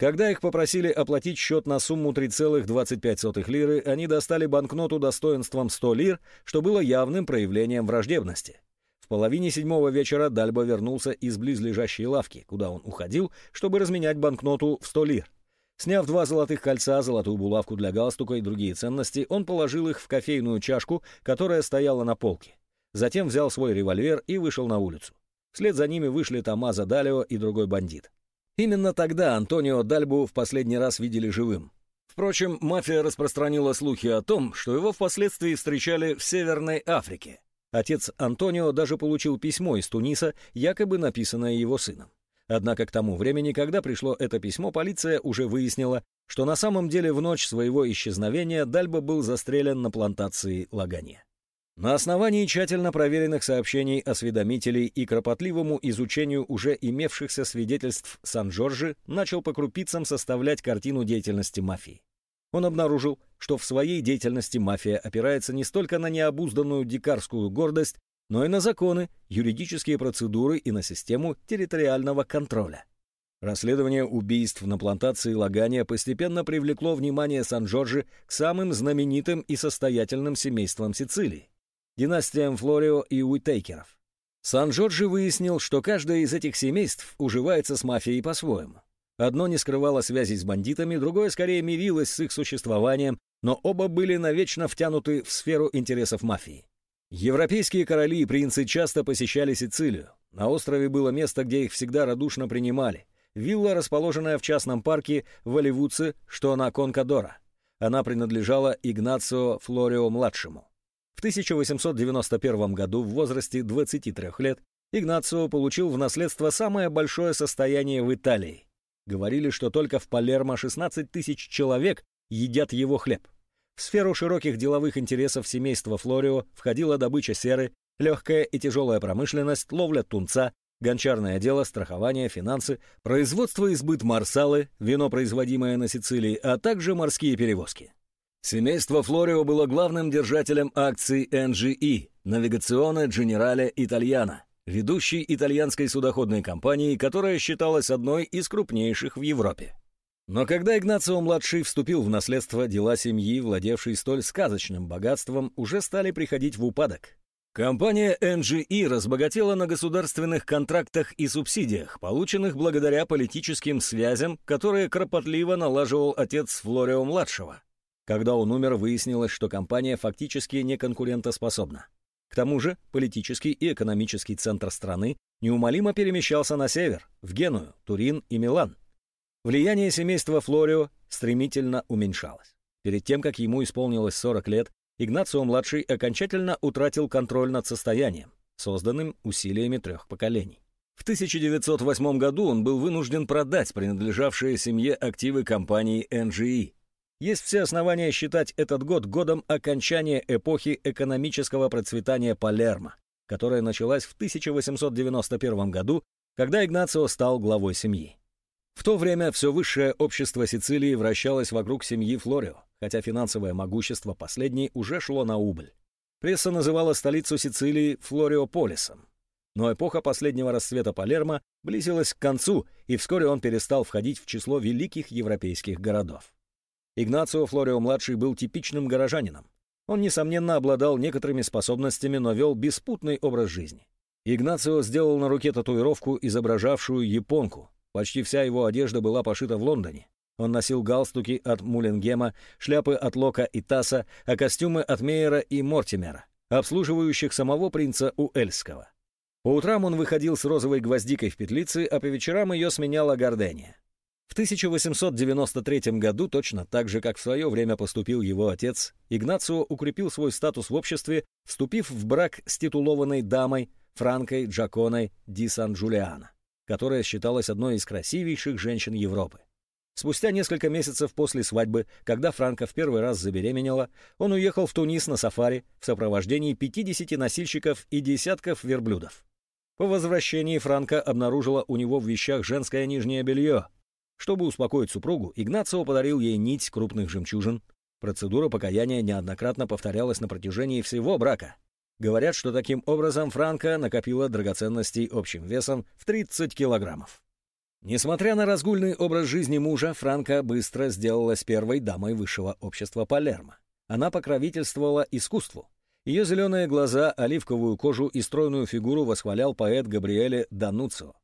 Когда их попросили оплатить счет на сумму 3,25 лиры, они достали банкноту достоинством 100 лир, что было явным проявлением враждебности. В половине седьмого вечера Дальба вернулся из близлежащей лавки, куда он уходил, чтобы разменять банкноту в 100 лир. Сняв два золотых кольца, золотую булавку для галстука и другие ценности, он положил их в кофейную чашку, которая стояла на полке. Затем взял свой револьвер и вышел на улицу. Вслед за ними вышли Томазо Далио и другой бандит. Именно тогда Антонио Дальбу в последний раз видели живым. Впрочем, мафия распространила слухи о том, что его впоследствии встречали в Северной Африке. Отец Антонио даже получил письмо из Туниса, якобы написанное его сыном. Однако к тому времени, когда пришло это письмо, полиция уже выяснила, что на самом деле в ночь своего исчезновения Дальба был застрелен на плантации Лагане. На основании тщательно проверенных сообщений осведомителей и кропотливому изучению уже имевшихся свидетельств Сан-Джорджи начал по крупицам составлять картину деятельности мафии. Он обнаружил, что в своей деятельности мафия опирается не столько на необузданную дикарскую гордость, но и на законы, юридические процедуры и на систему территориального контроля. Расследование убийств на плантации Лагания постепенно привлекло внимание Сан-Джорджи к самым знаменитым и состоятельным семействам Сицилии – династиям Флорио и Уитейкеров. Сан-Джорджи выяснил, что каждое из этих семейств уживается с мафией по-своему. Одно не скрывало связи с бандитами, другое скорее мирилось с их существованием, но оба были навечно втянуты в сферу интересов мафии. Европейские короли и принцы часто посещали Сицилию. На острове было место, где их всегда радушно принимали. Вилла, расположенная в частном парке в Оливуце, что на Конкадора. Она принадлежала Игнацио Флорио-младшему. В 1891 году в возрасте 23 лет Игнацио получил в наследство самое большое состояние в Италии. Говорили, что только в Палермо 16 тысяч человек едят его хлеб. В сферу широких деловых интересов семейства Флорио входила добыча серы, легкая и тяжелая промышленность, ловля тунца, гончарное дело, страхование, финансы, производство и сбыт марсалы, вино, производимое на Сицилии, а также морские перевозки. Семейство Флорио было главным держателем акций NGE, Навигационе Дженерале Итальяна, ведущей итальянской судоходной компании, которая считалась одной из крупнейших в Европе. Но когда Игнацио-младший вступил в наследство, дела семьи, владевшей столь сказочным богатством, уже стали приходить в упадок. Компания NGE разбогатела на государственных контрактах и субсидиях, полученных благодаря политическим связям, которые кропотливо налаживал отец Флорио-младшего. Когда он умер, выяснилось, что компания фактически не конкурентоспособна. К тому же политический и экономический центр страны неумолимо перемещался на север, в Геную, Турин и Милан. Влияние семейства Флорио стремительно уменьшалось. Перед тем, как ему исполнилось 40 лет, Игнацио-младший окончательно утратил контроль над состоянием, созданным усилиями трех поколений. В 1908 году он был вынужден продать принадлежавшие семье активы компании NGE. Есть все основания считать этот год годом окончания эпохи экономического процветания Палермо, которая началась в 1891 году, когда Игнацио стал главой семьи. В то время все высшее общество Сицилии вращалось вокруг семьи Флорио, хотя финансовое могущество последней уже шло на убыль. Пресса называла столицу Сицилии Флориополисом. Но эпоха последнего расцвета Палермо близилась к концу, и вскоре он перестал входить в число великих европейских городов. Игнацио Флорио-младший был типичным горожанином. Он, несомненно, обладал некоторыми способностями, но вел беспутный образ жизни. Игнацио сделал на руке татуировку, изображавшую японку, Почти вся его одежда была пошита в Лондоне. Он носил галстуки от Мулингема, шляпы от Лока и Тасса, а костюмы от Мейера и Мортимера, обслуживающих самого принца Уэльского. По утрам он выходил с розовой гвоздикой в петлице, а по вечерам ее сменяла Гордения. В 1893 году, точно так же, как в свое время поступил его отец, Игнацио укрепил свой статус в обществе, вступив в брак с титулованной дамой Франкой Джаконой ди Сан-Джулиано которая считалась одной из красивейших женщин Европы. Спустя несколько месяцев после свадьбы, когда Франко в первый раз забеременела, он уехал в Тунис на сафари в сопровождении 50 носильщиков и десятков верблюдов. По возвращении Франко обнаружила у него в вещах женское нижнее белье. Чтобы успокоить супругу, Игнацио подарил ей нить крупных жемчужин. Процедура покаяния неоднократно повторялась на протяжении всего брака. Говорят, что таким образом Франко накопила драгоценностей общим весом в 30 килограммов. Несмотря на разгульный образ жизни мужа, Франко быстро сделалась первой дамой высшего общества Палермо. Она покровительствовала искусству. Ее зеленые глаза, оливковую кожу и стройную фигуру восхвалял поэт Габриэле Дануцио.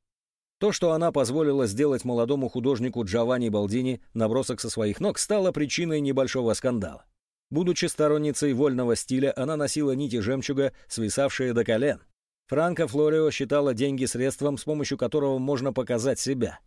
То, что она позволила сделать молодому художнику Джованни Балдини набросок со своих ног, стало причиной небольшого скандала. Будучи сторонницей вольного стиля, она носила нити жемчуга, свисавшие до колен. Франко Флорио считала деньги средством, с помощью которого можно показать себя.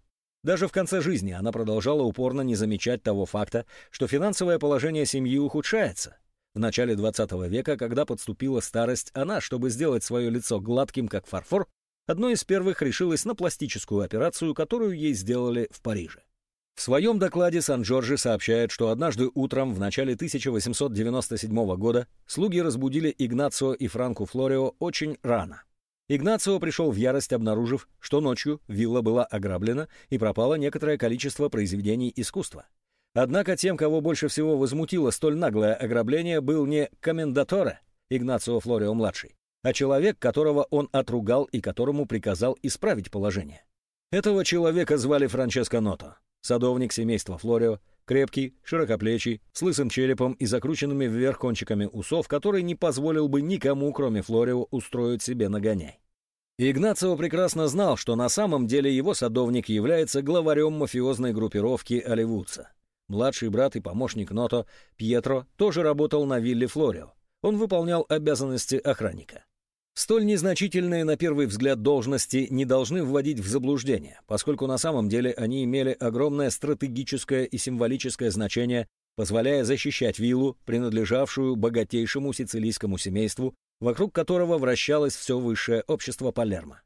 Даже в конце жизни она продолжала упорно не замечать того факта, что финансовое положение семьи ухудшается. В начале 20 века, когда подступила старость, она, чтобы сделать свое лицо гладким, как фарфор, одной из первых решилась на пластическую операцию, которую ей сделали в Париже. В своем докладе Сан-Джорджи сообщает, что однажды утром в начале 1897 года слуги разбудили Игнацио и Франку Флорио очень рано. Игнацио пришел в ярость, обнаружив, что ночью вилла была ограблена и пропало некоторое количество произведений искусства. Однако тем, кого больше всего возмутило столь наглое ограбление, был не комендаторе Игнацио Флорио-младший, а человек, которого он отругал и которому приказал исправить положение. Этого человека звали Франческо Ното. Садовник семейства Флорио, крепкий, широкоплечий, с лысым черепом и закрученными вверх кончиками усов, который не позволил бы никому, кроме Флорио, устроить себе нагоняй. Игнацио прекрасно знал, что на самом деле его садовник является главарем мафиозной группировки Оливудца. Младший брат и помощник Ното, Пьетро, тоже работал на вилле Флорио. Он выполнял обязанности охранника. Столь незначительные на первый взгляд должности не должны вводить в заблуждение, поскольку на самом деле они имели огромное стратегическое и символическое значение, позволяя защищать виллу, принадлежавшую богатейшему сицилийскому семейству, вокруг которого вращалось все высшее общество Палермо.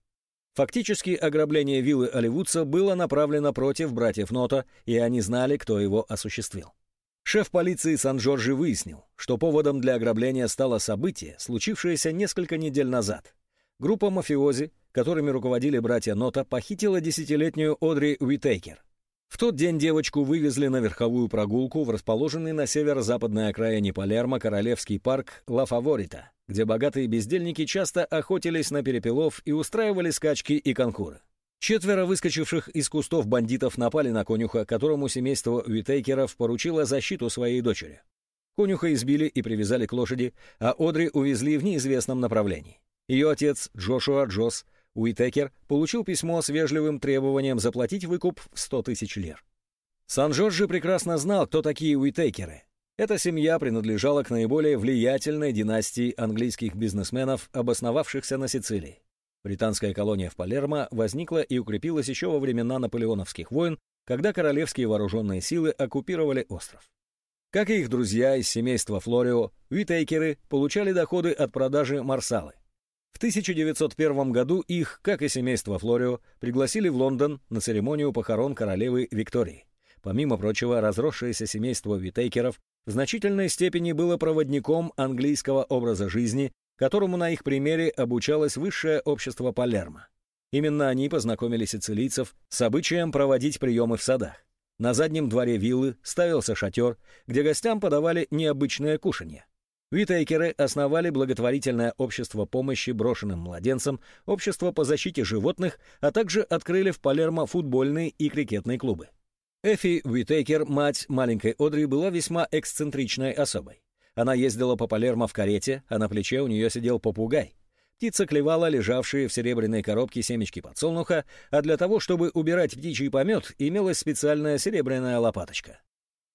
Фактически ограбление виллы Оливудца было направлено против братьев Нота, и они знали, кто его осуществил. Шеф полиции Сан-Джорджи выяснил, что поводом для ограбления стало событие, случившееся несколько недель назад. Группа мафиози, которыми руководили братья Нота, похитила десятилетнюю Одри Уитейкер. В тот день девочку вывезли на верховую прогулку в расположенный на северо-западной окраине Палермо Королевский парк Ла Фаворита, где богатые бездельники часто охотились на перепелов и устраивали скачки и конкуры. Четверо выскочивших из кустов бандитов напали на конюха, которому семейство Уитейкеров поручило защиту своей дочери. Конюха избили и привязали к лошади, а Одри увезли в неизвестном направлении. Ее отец Джошуа Джос Уитекер получил письмо с вежливым требованием заплатить выкуп в 100 тысяч лир. Сан-Джорджи прекрасно знал, кто такие Уитекеры. Эта семья принадлежала к наиболее влиятельной династии английских бизнесменов, обосновавшихся на Сицилии. Британская колония в Палермо возникла и укрепилась еще во времена наполеоновских войн, когда королевские вооруженные силы оккупировали остров. Как и их друзья из семейства Флорио, Уитейкеры получали доходы от продажи марсалы. В 1901 году их, как и семейство Флорио, пригласили в Лондон на церемонию похорон королевы Виктории. Помимо прочего, разросшееся семейство Витейкеров в значительной степени было проводником английского образа жизни, которому на их примере обучалось высшее общество Палермо. Именно они познакомили сицилийцев с обычаем проводить приемы в садах. На заднем дворе виллы ставился шатер, где гостям подавали необычное кушанье. Уитейкеры основали благотворительное общество помощи брошенным младенцам, общество по защите животных, а также открыли в Палермо футбольные и крикетные клубы. Эфи Уитейкер, мать маленькой Одри, была весьма эксцентричной особой. Она ездила по Палермо в карете, а на плече у нее сидел попугай. Птица клевала лежавшие в серебряной коробке семечки подсолнуха, а для того, чтобы убирать птичий помет, имелась специальная серебряная лопаточка.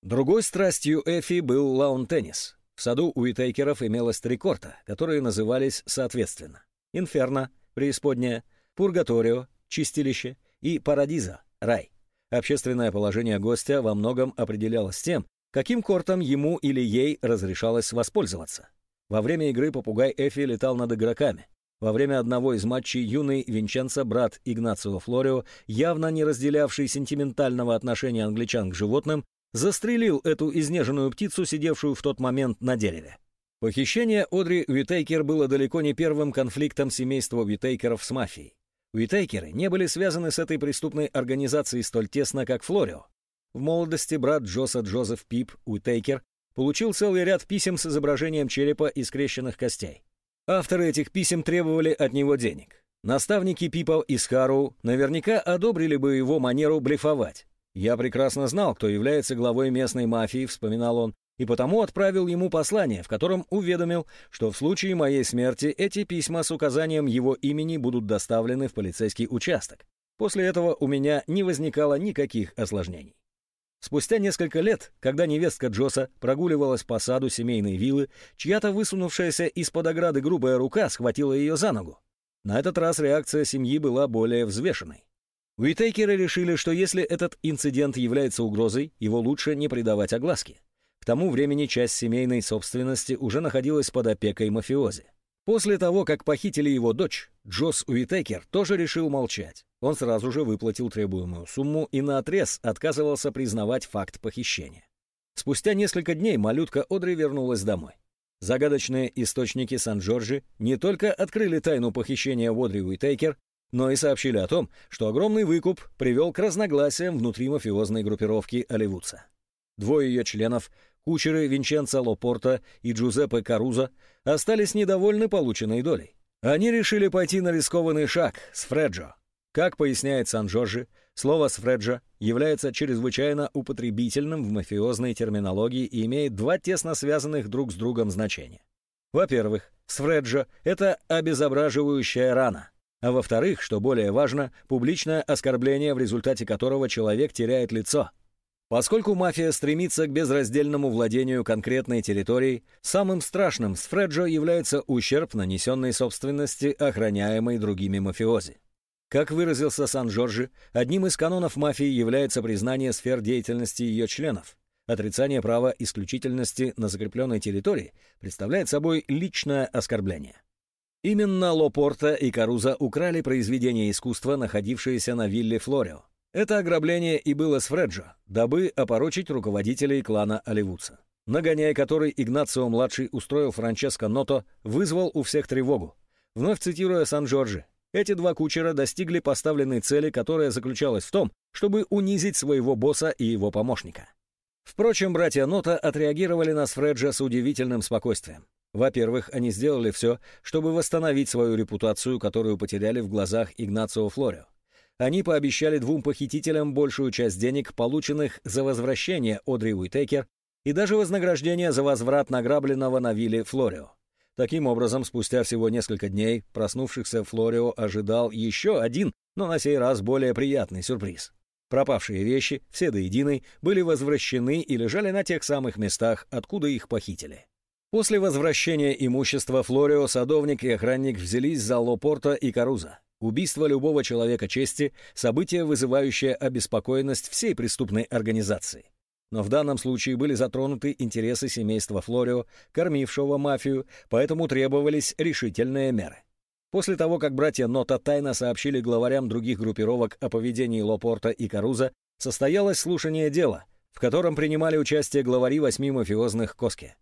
Другой страстью Эфи был лаун-теннис. В саду у Уитейкеров имелось три корта, которые назывались соответственно «Inferno», «Преисподняя», «Purgatorio», «Чистилище» и «Paradiso», «Рай». Общественное положение гостя во многом определялось тем, каким кортом ему или ей разрешалось воспользоваться. Во время игры попугай Эфи летал над игроками. Во время одного из матчей юный Винченцо, брат Игнацио Флорио, явно не разделявший сентиментального отношения англичан к животным, застрелил эту изнеженную птицу, сидевшую в тот момент на дереве. Похищение Одри Уитейкер было далеко не первым конфликтом семейства Уитейкеров с мафией. Уитейкеры не были связаны с этой преступной организацией столь тесно, как Флорио. В молодости брат Джоса Джозеф Пип Уитейкер получил целый ряд писем с изображением черепа и скрещенных костей. Авторы этих писем требовали от него денег. Наставники Пипа и Схару наверняка одобрили бы его манеру блефовать. «Я прекрасно знал, кто является главой местной мафии», — вспоминал он, и потому отправил ему послание, в котором уведомил, что в случае моей смерти эти письма с указанием его имени будут доставлены в полицейский участок. После этого у меня не возникало никаких осложнений. Спустя несколько лет, когда невестка Джоса прогуливалась по саду семейной виллы, чья-то высунувшаяся из-под ограды грубая рука схватила ее за ногу. На этот раз реакция семьи была более взвешенной. Уитейкеры решили, что если этот инцидент является угрозой, его лучше не придавать огласке. К тому времени часть семейной собственности уже находилась под опекой мафиози. После того, как похитили его дочь, Джос Уитекер тоже решил молчать. Он сразу же выплатил требуемую сумму и наотрез отказывался признавать факт похищения. Спустя несколько дней малютка Одри вернулась домой. Загадочные источники Сан-Джорджи не только открыли тайну похищения Одри Уитейкер, но и сообщили о том, что огромный выкуп привел к разногласиям внутри мафиозной группировки Оливудса. Двое ее членов, кучеры Винченцо Лопорта и Джузеппе Каруза, остались недовольны полученной долей. Они решили пойти на рискованный шаг с Фреджо. Как поясняет Сан-Джорджи, слово «сфреджо» является чрезвычайно употребительным в мафиозной терминологии и имеет два тесно связанных друг с другом значения. Во-первых, сфреджо — это обезображивающая рана, а во-вторых, что более важно, публичное оскорбление, в результате которого человек теряет лицо — Поскольку мафия стремится к безраздельному владению конкретной территорией, самым страшным с Фреджо является ущерб, нанесенный собственности, охраняемой другими мафиози. Как выразился Сан-Джорджи, одним из канонов мафии является признание сфер деятельности ее членов. Отрицание права исключительности на закрепленной территории представляет собой личное оскорбление. Именно Лопорта и Каруза украли произведения искусства, находившиеся на вилле Флорио. Это ограбление и было с Фреджо, дабы опорочить руководителей клана Оливудса. Нагоняй, который Игнацио-младший устроил Франческо Ното, вызвал у всех тревогу. Вновь цитируя Сан-Джорджи, эти два кучера достигли поставленной цели, которая заключалась в том, чтобы унизить своего босса и его помощника. Впрочем, братья Нота отреагировали на Сфреджа с удивительным спокойствием. Во-первых, они сделали все, чтобы восстановить свою репутацию, которую потеряли в глазах Игнацио Флорио. Они пообещали двум похитителям большую часть денег, полученных за возвращение Одри Уитекер, и даже вознаграждение за возврат награбленного на вилле Флорио. Таким образом, спустя всего несколько дней, проснувшихся Флорио ожидал еще один, но на сей раз более приятный сюрприз. Пропавшие вещи, все до единой, были возвращены и лежали на тех самых местах, откуда их похитили. После возвращения имущества Флорио садовник и охранник взялись за Лопорта и Каруза. Убийство любого человека чести – событие, вызывающее обеспокоенность всей преступной организации. но в данном случае были затронуты интересы семейства Флорио, кормившего мафию, поэтому требовались решительные меры. После того, как братья Нота тайно сообщили главарям других группировок о поведении Лопорта и Каруза, состоялось слушание дела, в котором принимали участие главари восьми мафиозных Коски.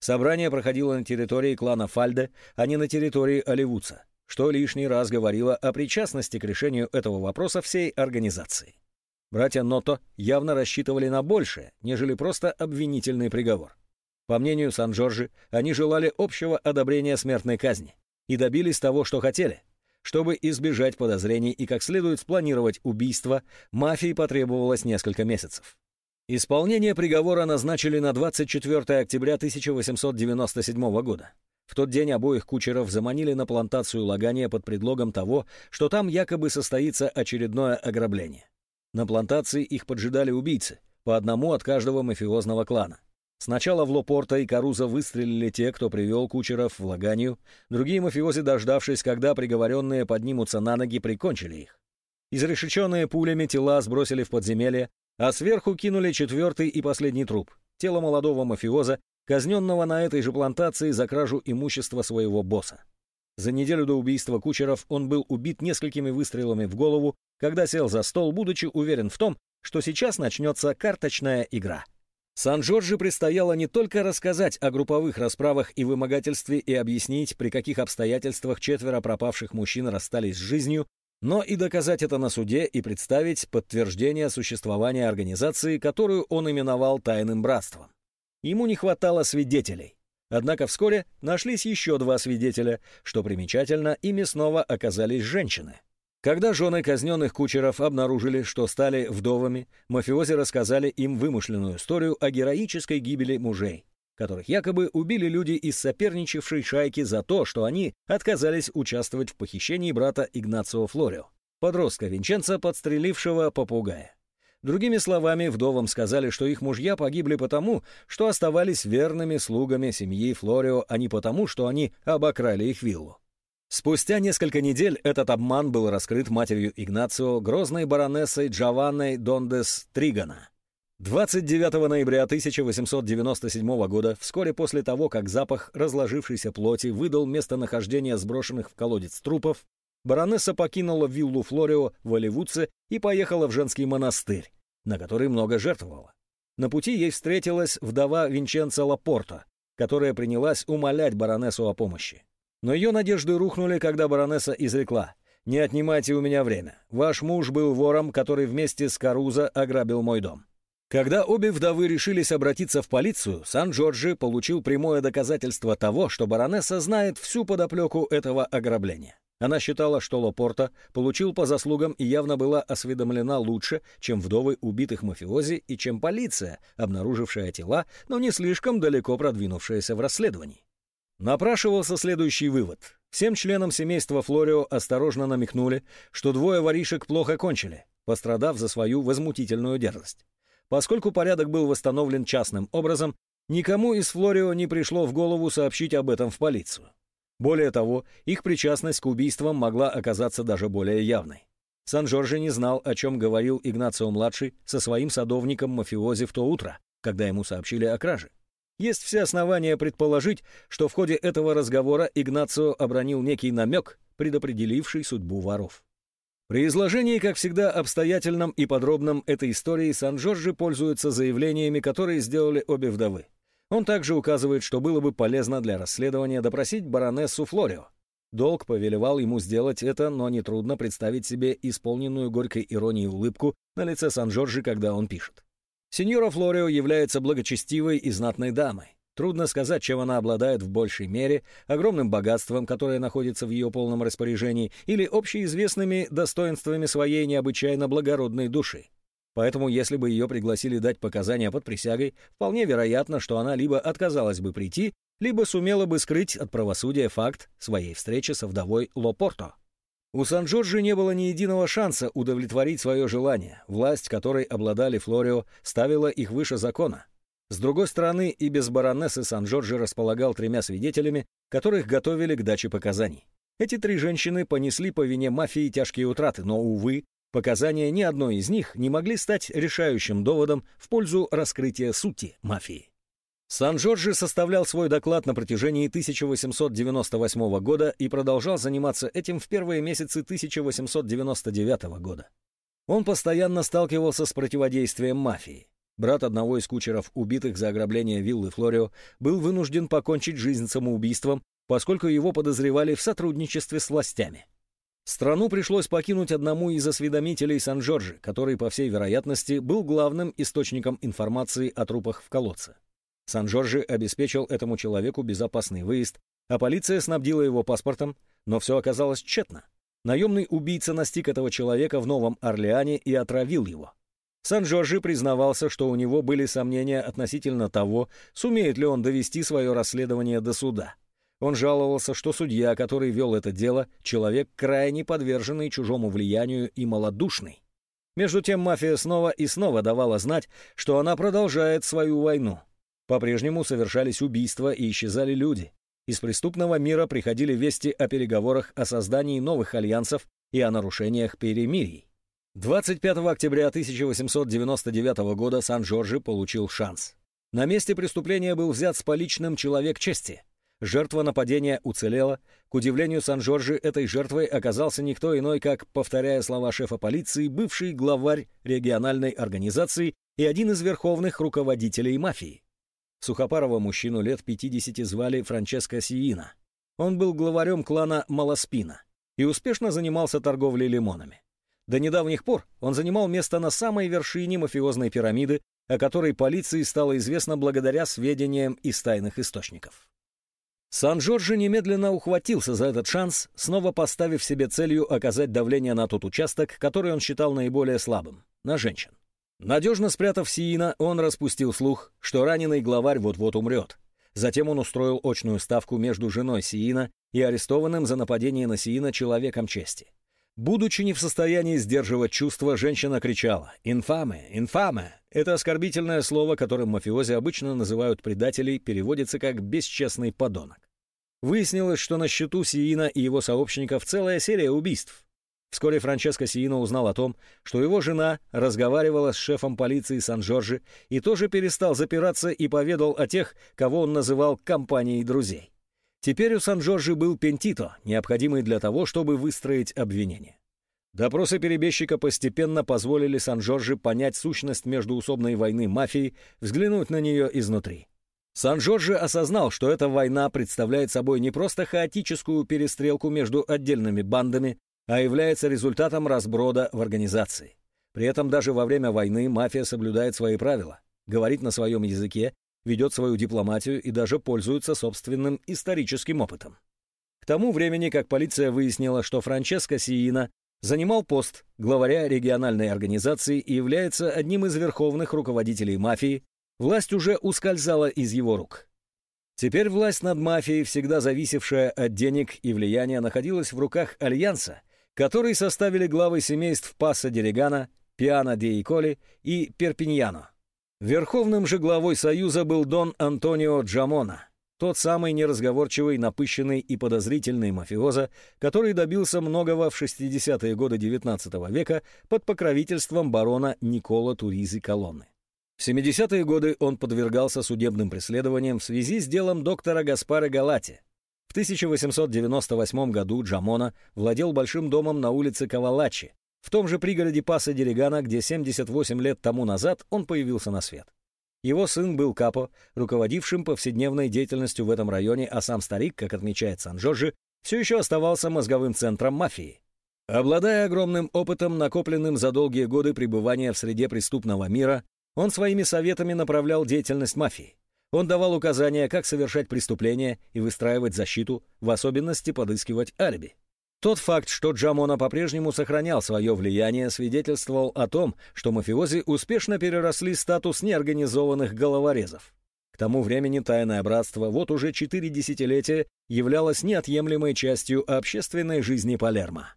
Собрание проходило на территории клана Фальде, а не на территории Оливуца, что лишний раз говорило о причастности к решению этого вопроса всей организации. Братья Ното явно рассчитывали на большее, нежели просто обвинительный приговор. По мнению Сан-Джорджи, они желали общего одобрения смертной казни и добились того, что хотели. Чтобы избежать подозрений и как следует спланировать убийство, мафии потребовалось несколько месяцев. Исполнение приговора назначили на 24 октября 1897 года. В тот день обоих кучеров заманили на плантацию Лагания под предлогом того, что там якобы состоится очередное ограбление. На плантации их поджидали убийцы, по одному от каждого мафиозного клана. Сначала в Лопорта и Каруза выстрелили те, кто привел кучеров в Лаганию, другие мафиози, дождавшись, когда приговоренные поднимутся на ноги, прикончили их. Изрешеченные пулями тела сбросили в подземелье, а сверху кинули четвертый и последний труп — тело молодого мафиоза, казненного на этой же плантации за кражу имущества своего босса. За неделю до убийства кучеров он был убит несколькими выстрелами в голову, когда сел за стол, будучи уверен в том, что сейчас начнется карточная игра. Сан-Джорджи предстояло не только рассказать о групповых расправах и вымогательстве и объяснить, при каких обстоятельствах четверо пропавших мужчин расстались с жизнью, но и доказать это на суде и представить подтверждение существования организации, которую он именовал «тайным братством». Ему не хватало свидетелей. Однако вскоре нашлись еще два свидетеля, что примечательно, ими снова оказались женщины. Когда жены казненных кучеров обнаружили, что стали вдовами, мафиози рассказали им вымышленную историю о героической гибели мужей, которых якобы убили люди из соперничавшей шайки за то, что они отказались участвовать в похищении брата Игнацио Флорио, подростка Винченца, подстрелившего попугая. Другими словами, вдовам сказали, что их мужья погибли потому, что оставались верными слугами семьи Флорио, а не потому, что они обокрали их виллу. Спустя несколько недель этот обман был раскрыт матерью Игнацио, грозной баронессой Джованной Дондес Тригана. 29 ноября 1897 года, вскоре после того, как запах разложившейся плоти выдал местонахождение сброшенных в колодец трупов, баронесса покинула виллу Флорио в Оливудце и поехала в женский монастырь, на который много жертвовала. На пути ей встретилась вдова Винченца Лапорта, которая принялась умолять баронессу о помощи. Но ее надежды рухнули, когда баронесса изрекла «Не отнимайте у меня время. Ваш муж был вором, который вместе с Каруза ограбил мой дом». Когда обе вдовы решились обратиться в полицию, Сан-Джорджи получил прямое доказательство того, что баронесса знает всю подоплеку этого ограбления. Она считала, что Лопорта получил по заслугам и явно была осведомлена лучше, чем вдовы убитых мафиози и чем полиция, обнаружившая тела, но не слишком далеко продвинувшаяся в расследовании. Напрашивался следующий вывод. Всем членам семейства Флорио осторожно намекнули, что двое воришек плохо кончили, пострадав за свою возмутительную дерзость. Поскольку порядок был восстановлен частным образом, никому из Флорио не пришло в голову сообщить об этом в полицию. Более того, их причастность к убийствам могла оказаться даже более явной. Сан-Жоржи не знал, о чем говорил Игнацио-младший со своим садовником-мафиози в то утро, когда ему сообщили о краже. Есть все основания предположить, что в ходе этого разговора Игнацио обронил некий намек, предопределивший судьбу воров. При изложении, как всегда, обстоятельном и подробном этой истории Сан-Жоржи пользуется заявлениями, которые сделали обе вдовы. Он также указывает, что было бы полезно для расследования допросить баронессу Флорио. Долг повелевал ему сделать это, но нетрудно представить себе исполненную горькой иронией улыбку на лице Сан-Жоржи, когда он пишет. Сеньора Флорио является благочестивой и знатной дамой. Трудно сказать, чем она обладает в большей мере, огромным богатством, которое находится в ее полном распоряжении, или общеизвестными достоинствами своей необычайно благородной души. Поэтому, если бы ее пригласили дать показания под присягой, вполне вероятно, что она либо отказалась бы прийти, либо сумела бы скрыть от правосудия факт своей встречи со вдовой Лопорто. У Сан-Джорджи не было ни единого шанса удовлетворить свое желание. Власть, которой обладали Флорио, ставила их выше закона. С другой стороны, и без баронессы Сан-Джорджи располагал тремя свидетелями, которых готовили к даче показаний. Эти три женщины понесли по вине мафии тяжкие утраты, но, увы, Показания ни одной из них не могли стать решающим доводом в пользу раскрытия сути мафии. Сан-Джорджи составлял свой доклад на протяжении 1898 года и продолжал заниматься этим в первые месяцы 1899 года. Он постоянно сталкивался с противодействием мафии. Брат одного из кучеров, убитых за ограбление виллы Флорио, был вынужден покончить жизнь самоубийством, поскольку его подозревали в сотрудничестве с властями. Страну пришлось покинуть одному из осведомителей Сан-Джорджи, который, по всей вероятности, был главным источником информации о трупах в колодце. Сан-Джорджи обеспечил этому человеку безопасный выезд, а полиция снабдила его паспортом, но все оказалось тщетно. Наемный убийца настиг этого человека в Новом Орлеане и отравил его. Сан-Джорджи признавался, что у него были сомнения относительно того, сумеет ли он довести свое расследование до суда. Он жаловался, что судья, который вел это дело, человек крайне подверженный чужому влиянию и малодушный. Между тем мафия снова и снова давала знать, что она продолжает свою войну. По-прежнему совершались убийства и исчезали люди. Из преступного мира приходили вести о переговорах о создании новых альянсов и о нарушениях перемирий. 25 октября 1899 года Сан-Джорджи получил шанс. На месте преступления был взят с поличным человек чести. Жертва нападения уцелела. К удивлению Сан-Джорджи, этой жертвой оказался никто иной, как, повторяя слова шефа полиции, бывший главарь региональной организации и один из верховных руководителей мафии. Сухопарого мужчину лет 50 звали Франческо Сиина. Он был главарем клана Маласпина и успешно занимался торговлей лимонами. До недавних пор он занимал место на самой вершине мафиозной пирамиды, о которой полиции стало известно благодаря сведениям из тайных источников. Сан-Джорджи немедленно ухватился за этот шанс, снова поставив себе целью оказать давление на тот участок, который он считал наиболее слабым — на женщин. Надежно спрятав Сиина, он распустил слух, что раненый главарь вот-вот умрет. Затем он устроил очную ставку между женой Сиина и арестованным за нападение на Сиина человеком чести. Будучи не в состоянии сдерживать чувства, женщина кричала «Инфаме! Инфаме!». Это оскорбительное слово, которым мафиози обычно называют предателей, переводится как «бесчестный подонок». Выяснилось, что на счету Сиина и его сообщников целая серия убийств. Вскоре Франческо Сиино узнал о том, что его жена разговаривала с шефом полиции Сан-Джорджи и тоже перестал запираться и поведал о тех, кого он называл компанией друзей. Теперь у Сан-Джорджи был пентито, необходимый для того, чтобы выстроить обвинение. Допросы перебежчика постепенно позволили Сан-Джорджи понять сущность междуусобной войны мафии, взглянуть на нее изнутри. Сан-Джорджи осознал, что эта война представляет собой не просто хаотическую перестрелку между отдельными бандами, а является результатом разброда в организации. При этом даже во время войны мафия соблюдает свои правила, говорит на своем языке, ведет свою дипломатию и даже пользуется собственным историческим опытом. К тому времени, как полиция выяснила, что Франческо Сиина занимал пост главаря региональной организации и является одним из верховных руководителей мафии, власть уже ускользала из его рук. Теперь власть над мафией, всегда зависевшая от денег и влияния, находилась в руках Альянса, который составили главы семейств Пасса Дерегана, Пиано де Иколи и Перпиньяно. Верховным же главой Союза был Дон Антонио Джамона, тот самый неразговорчивый, напыщенный и подозрительный мафиоза, который добился многого в 60-е годы XIX века под покровительством барона Никола Туризи Колонны. В 70-е годы он подвергался судебным преследованиям в связи с делом доктора Гаспара Галати, в 1898 году Джамона владел большим домом на улице Кавалачи, в том же пригороде Паса Дерегана, где 78 лет тому назад он появился на свет. Его сын был Капо, руководившим повседневной деятельностью в этом районе, а сам старик, как отмечает Сан-Джорджи, все еще оставался мозговым центром мафии. Обладая огромным опытом, накопленным за долгие годы пребывания в среде преступного мира, он своими советами направлял деятельность мафии. Он давал указания, как совершать преступления и выстраивать защиту, в особенности подыскивать алиби. Тот факт, что Джамона по-прежнему сохранял свое влияние, свидетельствовал о том, что мафиози успешно переросли статус неорганизованных головорезов. К тому времени тайное братство вот уже четыре десятилетия являлось неотъемлемой частью общественной жизни Палермо.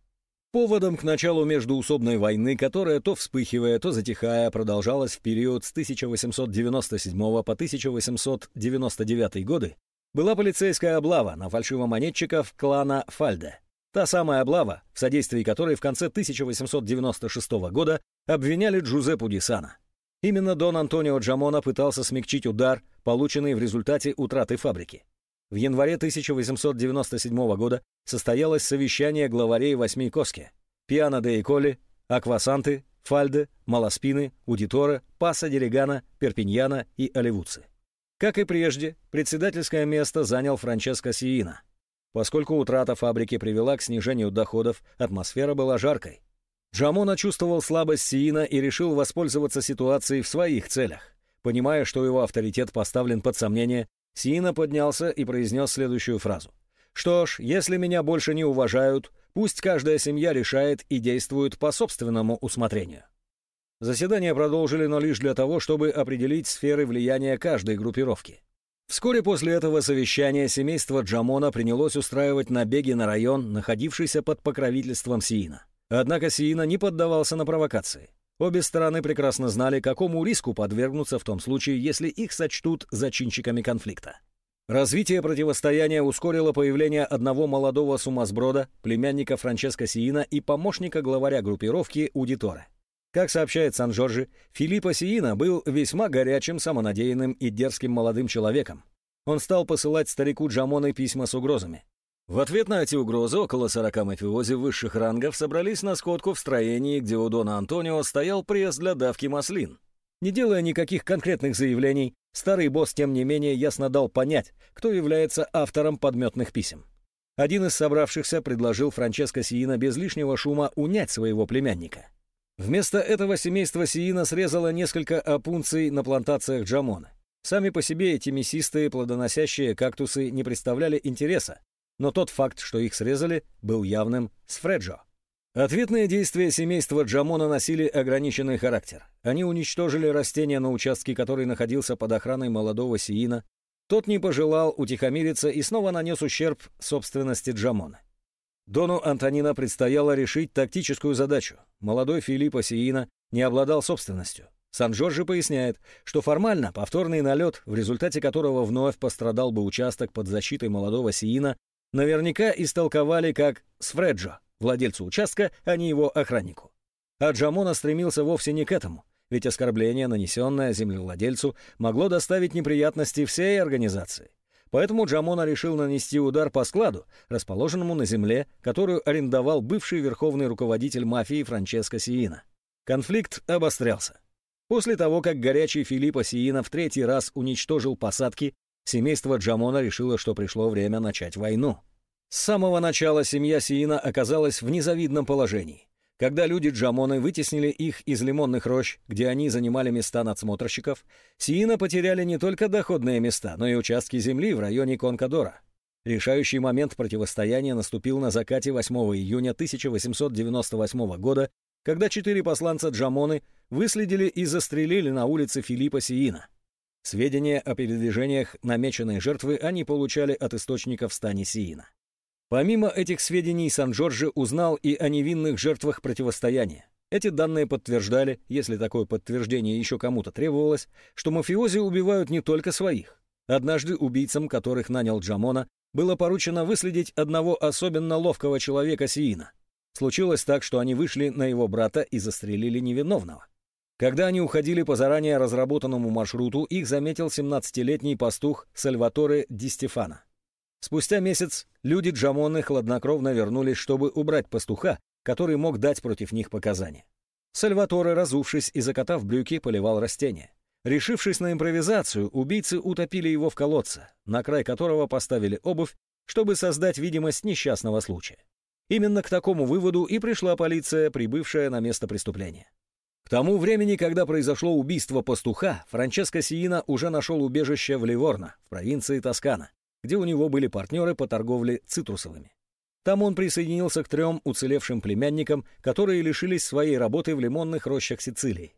Поводом к началу междуусобной войны, которая то вспыхивая, то затихая, продолжалась в период с 1897 по 1899 годы, была полицейская облава на фальшивомонетчиков клана Фальде. Та самая облава, в содействии которой в конце 1896 года обвиняли Джузеппу Дисана. Именно Дон Антонио Джамона пытался смягчить удар, полученный в результате утраты фабрики. В январе 1897 года состоялось совещание главарей восьми Коски – Пиано де Иколи, Аквасанты, Фальде, Маласпины, Удитора, Паса Делегана, Перпиньяна и Оливуцы. Как и прежде, председательское место занял Франческо Сиина – Поскольку утрата фабрики привела к снижению доходов, атмосфера была жаркой. Джамона чувствовал слабость Сиина и решил воспользоваться ситуацией в своих целях. Понимая, что его авторитет поставлен под сомнение, Сиина поднялся и произнес следующую фразу. «Что ж, если меня больше не уважают, пусть каждая семья решает и действует по собственному усмотрению». Заседание продолжили, но лишь для того, чтобы определить сферы влияния каждой группировки. Вскоре после этого совещания семейство Джамона принялось устраивать набеги на район, находившийся под покровительством Сиина. Однако Сиина не поддавался на провокации. Обе стороны прекрасно знали, какому риску подвергнуться в том случае, если их сочтут зачинщиками конфликта. Развитие противостояния ускорило появление одного молодого сумасброда, племянника Франческо Сиина и помощника главаря группировки Удиторе. Как сообщает Сан-Жоржи, Филиппо Сиина был весьма горячим, самонадеянным и дерзким молодым человеком. Он стал посылать старику Джамоны письма с угрозами. В ответ на эти угрозы около 40 мафиози высших рангов собрались на сходку в строении, где у Дона Антонио стоял пресс для давки маслин. Не делая никаких конкретных заявлений, старый босс, тем не менее, ясно дал понять, кто является автором подметных писем. Один из собравшихся предложил Франческо Сиина без лишнего шума унять своего племянника. Вместо этого семейство Сиина срезало несколько опунций на плантациях Джамона. Сами по себе эти мясистые плодоносящие кактусы не представляли интереса, но тот факт, что их срезали, был явным с Фреджо. Ответные действия семейства Джамона носили ограниченный характер. Они уничтожили растения на участке, который находился под охраной молодого Сиина. Тот не пожелал утихомириться и снова нанес ущерб собственности Джамона. Дону Антонина предстояло решить тактическую задачу. Молодой Филиппо Сиина не обладал собственностью. Сан-Джорджи поясняет, что формально повторный налет, в результате которого вновь пострадал бы участок под защитой молодого Сиина, наверняка истолковали как «сфреджо» владельцу участка, а не его охраннику. А Джамона стремился вовсе не к этому, ведь оскорбление, нанесенное землевладельцу, могло доставить неприятности всей организации. Поэтому Джамона решил нанести удар по складу, расположенному на земле, которую арендовал бывший верховный руководитель мафии Франческо Сиина. Конфликт обострялся. После того, как горячий Филиппо Сиина в третий раз уничтожил посадки, семейство Джамона решило, что пришло время начать войну. С самого начала семья Сиина оказалась в незавидном положении. Когда люди Джамоны вытеснили их из лимонных рощ, где они занимали места надсмотрщиков, Сиина потеряли не только доходные места, но и участки земли в районе Конкадора. Решающий момент противостояния наступил на закате 8 июня 1898 года, когда четыре посланца Джамоны выследили и застрелили на улице Филиппа Сиина. Сведения о передвижениях намеченной жертвы они получали от источников в стане Сиина. Помимо этих сведений, Сан-Джорджи узнал и о невинных жертвах противостояния. Эти данные подтверждали, если такое подтверждение еще кому-то требовалось, что мафиози убивают не только своих. Однажды убийцам, которых нанял Джамона, было поручено выследить одного особенно ловкого человека Сиина. Случилось так, что они вышли на его брата и застрелили невиновного. Когда они уходили по заранее разработанному маршруту, их заметил 17-летний пастух Сальваторе Ди Стефана. Спустя месяц люди Джамоны хладнокровно вернулись, чтобы убрать пастуха, который мог дать против них показания. Сальваторе, разувшись и закатав брюки, поливал растения. Решившись на импровизацию, убийцы утопили его в колодце, на край которого поставили обувь, чтобы создать видимость несчастного случая. Именно к такому выводу и пришла полиция, прибывшая на место преступления. К тому времени, когда произошло убийство пастуха, Франческо Сиина уже нашел убежище в Ливорно, в провинции Тоскана где у него были партнеры по торговле цитрусовыми. Там он присоединился к трем уцелевшим племянникам, которые лишились своей работы в лимонных рощах Сицилии.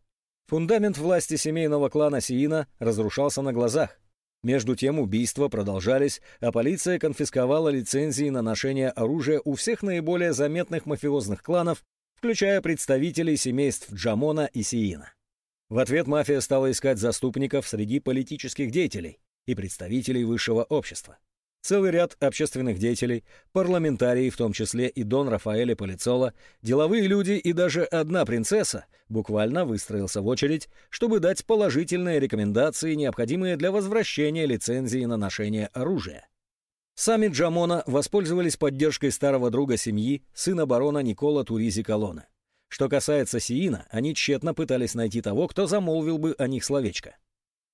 Фундамент власти семейного клана Сиина разрушался на глазах. Между тем убийства продолжались, а полиция конфисковала лицензии на ношение оружия у всех наиболее заметных мафиозных кланов, включая представителей семейств Джамона и Сиина. В ответ мафия стала искать заступников среди политических деятелей и представителей высшего общества. Целый ряд общественных деятелей, парламентарии, в том числе и Дон Рафаэле Полицола, деловые люди и даже одна принцесса буквально выстроился в очередь, чтобы дать положительные рекомендации, необходимые для возвращения лицензии на ношение оружия. Сами Джамона воспользовались поддержкой старого друга семьи, сына барона Никола Туризи Колона. Что касается Сиина, они тщетно пытались найти того, кто замолвил бы о них словечко.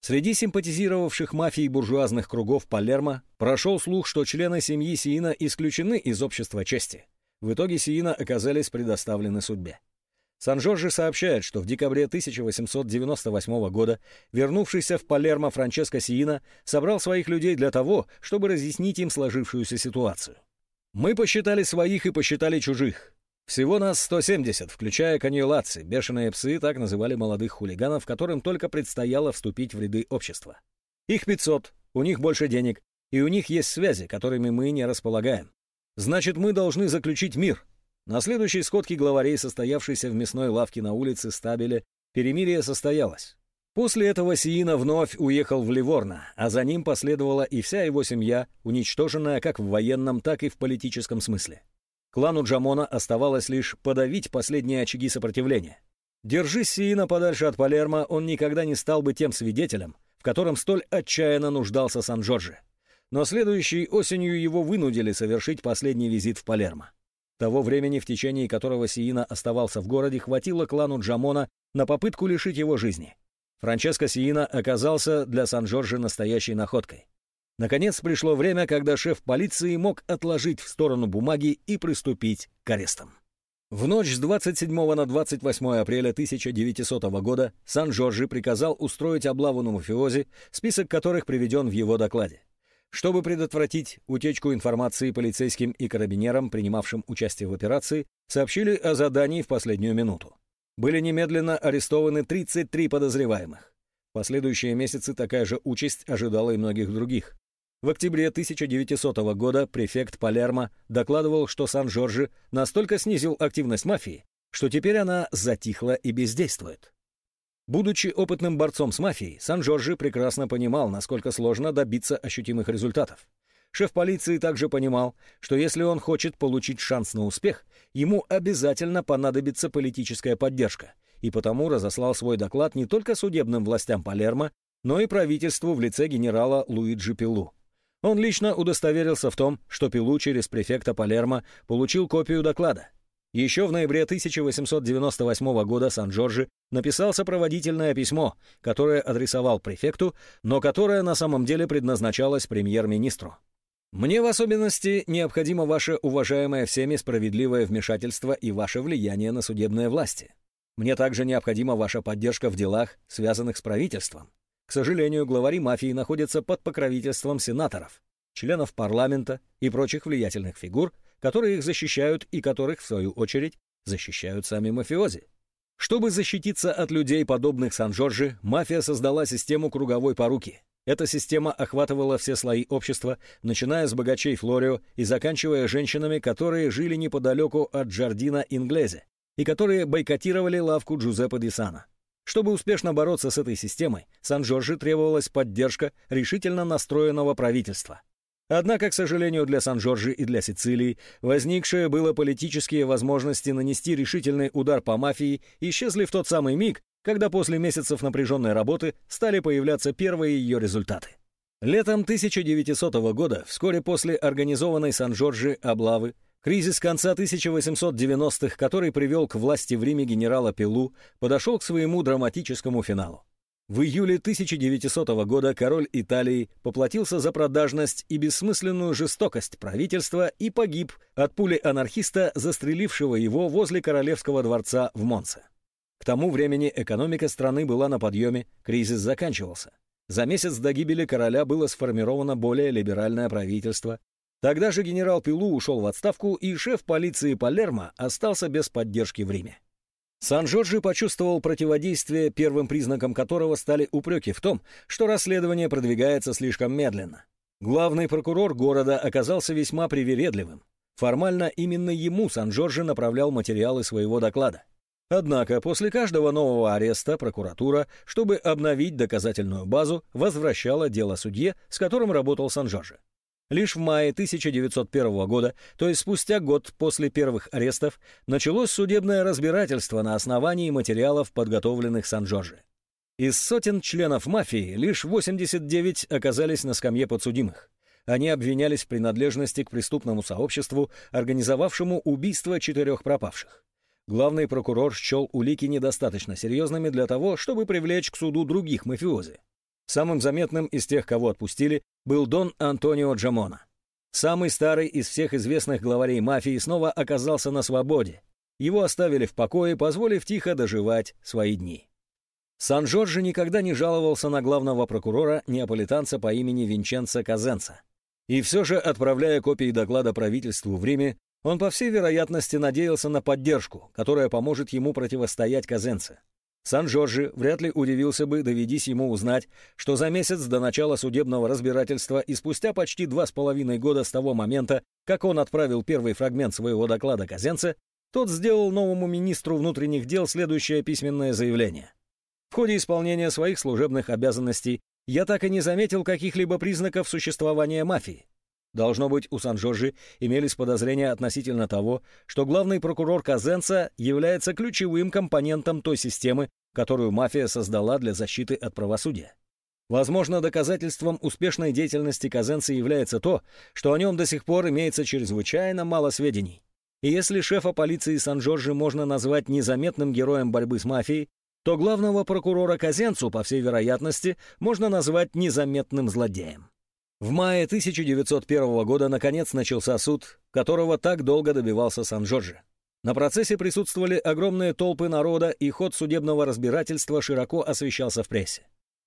Среди симпатизировавших мафии буржуазных кругов Палермо прошел слух, что члены семьи Сиина исключены из общества чести. В итоге Сиина оказались предоставлены судьбе. Сан-Жоржи сообщает, что в декабре 1898 года вернувшийся в Палермо Франческо Сиина собрал своих людей для того, чтобы разъяснить им сложившуюся ситуацию. «Мы посчитали своих и посчитали чужих. Всего нас 170, включая каньолаци, бешеные псы, так называли молодых хулиганов, которым только предстояло вступить в ряды общества. Их 500, у них больше денег, и у них есть связи, которыми мы не располагаем. Значит, мы должны заключить мир. На следующей сходке главарей, состоявшейся в мясной лавке на улице Стабеле, перемирие состоялось. После этого Сиина вновь уехал в Ливорно, а за ним последовала и вся его семья, уничтоженная как в военном, так и в политическом смысле. Клану Джамона оставалось лишь подавить последние очаги сопротивления. Держись Сиина подальше от Палермо, он никогда не стал бы тем свидетелем, в котором столь отчаянно нуждался Сан-Джорджи. Но следующей осенью его вынудили совершить последний визит в Палермо. Того времени, в течение которого Сиина оставался в городе, хватило клану Джамона на попытку лишить его жизни. Франческо Сиина оказался для Сан-Джорджи настоящей находкой. Наконец пришло время, когда шеф полиции мог отложить в сторону бумаги и приступить к арестам. В ночь с 27 на 28 апреля 1900 года Сан-Джорджи приказал устроить облаву на мафиози, список которых приведен в его докладе. Чтобы предотвратить утечку информации полицейским и карабинерам, принимавшим участие в операции, сообщили о задании в последнюю минуту. Были немедленно арестованы 33 подозреваемых. В последующие месяцы такая же участь ожидала и многих других. В октябре 1900 года префект Палермо докладывал, что Сан-Жоржи настолько снизил активность мафии, что теперь она затихла и бездействует. Будучи опытным борцом с мафией, Сан-Жоржи прекрасно понимал, насколько сложно добиться ощутимых результатов. Шеф полиции также понимал, что если он хочет получить шанс на успех, ему обязательно понадобится политическая поддержка, и потому разослал свой доклад не только судебным властям Палермо, но и правительству в лице генерала Луиджи Пилу. Он лично удостоверился в том, что Пилу через префекта Палермо получил копию доклада. Еще в ноябре 1898 года Сан-Джорджи написал сопроводительное письмо, которое адресовал префекту, но которое на самом деле предназначалось премьер-министру. «Мне в особенности необходимо ваше уважаемое всеми справедливое вмешательство и ваше влияние на судебные власти. Мне также необходима ваша поддержка в делах, связанных с правительством. К сожалению, главари мафии находятся под покровительством сенаторов, членов парламента и прочих влиятельных фигур, которые их защищают и которых, в свою очередь, защищают сами мафиози. Чтобы защититься от людей, подобных Сан-Джорджи, мафия создала систему круговой поруки. Эта система охватывала все слои общества, начиная с богачей Флорио и заканчивая женщинами, которые жили неподалеку от Джардина Инглезе и которые бойкотировали лавку Джузеппе Дисана. Чтобы успешно бороться с этой системой, Сан-Джорджи требовалась поддержка решительно настроенного правительства. Однако, к сожалению, для Сан-Джорджи и для Сицилии возникшие было политические возможности нанести решительный удар по мафии исчезли в тот самый миг, когда после месяцев напряженной работы стали появляться первые ее результаты. Летом 1900 года, вскоре после организованной Сан-Джорджи облавы, Кризис конца 1890-х, который привел к власти в Риме генерала Пилу, подошел к своему драматическому финалу. В июле 1900 года король Италии поплатился за продажность и бессмысленную жестокость правительства и погиб от пули анархиста, застрелившего его возле королевского дворца в Монце. К тому времени экономика страны была на подъеме, кризис заканчивался. За месяц до гибели короля было сформировано более либеральное правительство, Тогда же генерал Пилу ушел в отставку, и шеф полиции Палермо остался без поддержки в Риме. Сан-Джорджи почувствовал противодействие, первым признаком которого стали упреки в том, что расследование продвигается слишком медленно. Главный прокурор города оказался весьма привередливым. Формально именно ему Сан-Джорджи направлял материалы своего доклада. Однако после каждого нового ареста прокуратура, чтобы обновить доказательную базу, возвращала дело судье, с которым работал Сан-Джорджи. Лишь в мае 1901 года, то есть спустя год после первых арестов, началось судебное разбирательство на основании материалов, подготовленных Сан-Джорджи. Из сотен членов мафии лишь 89 оказались на скамье подсудимых. Они обвинялись в принадлежности к преступному сообществу, организовавшему убийство четырех пропавших. Главный прокурор счел улики недостаточно серьезными для того, чтобы привлечь к суду других мафиози. Самым заметным из тех, кого отпустили, был Дон Антонио Джамона. Самый старый из всех известных главарей мафии снова оказался на свободе. Его оставили в покое, позволив тихо доживать свои дни. Сан-Жоржи никогда не жаловался на главного прокурора неаполитанца по имени Винченцо Казенца. И все же, отправляя копии доклада правительству в Риме, он, по всей вероятности, надеялся на поддержку, которая поможет ему противостоять Казенце. Сан-Жоржи вряд ли удивился бы, доведись ему узнать, что за месяц до начала судебного разбирательства и спустя почти два с половиной года с того момента, как он отправил первый фрагмент своего доклада Казенце, тот сделал новому министру внутренних дел следующее письменное заявление. В ходе исполнения своих служебных обязанностей я так и не заметил каких-либо признаков существования мафии. Должно быть, у Сан-Жоржи имелись подозрения относительно того, что главный прокурор Казенца является ключевым компонентом той системы, которую мафия создала для защиты от правосудия. Возможно, доказательством успешной деятельности Казенца является то, что о нем до сих пор имеется чрезвычайно мало сведений. И если шефа полиции Сан-Жоржи можно назвать незаметным героем борьбы с мафией, то главного прокурора Казенцу, по всей вероятности, можно назвать незаметным злодеем. В мае 1901 года наконец начался суд, которого так долго добивался Сан-Джорджи. На процессе присутствовали огромные толпы народа, и ход судебного разбирательства широко освещался в прессе.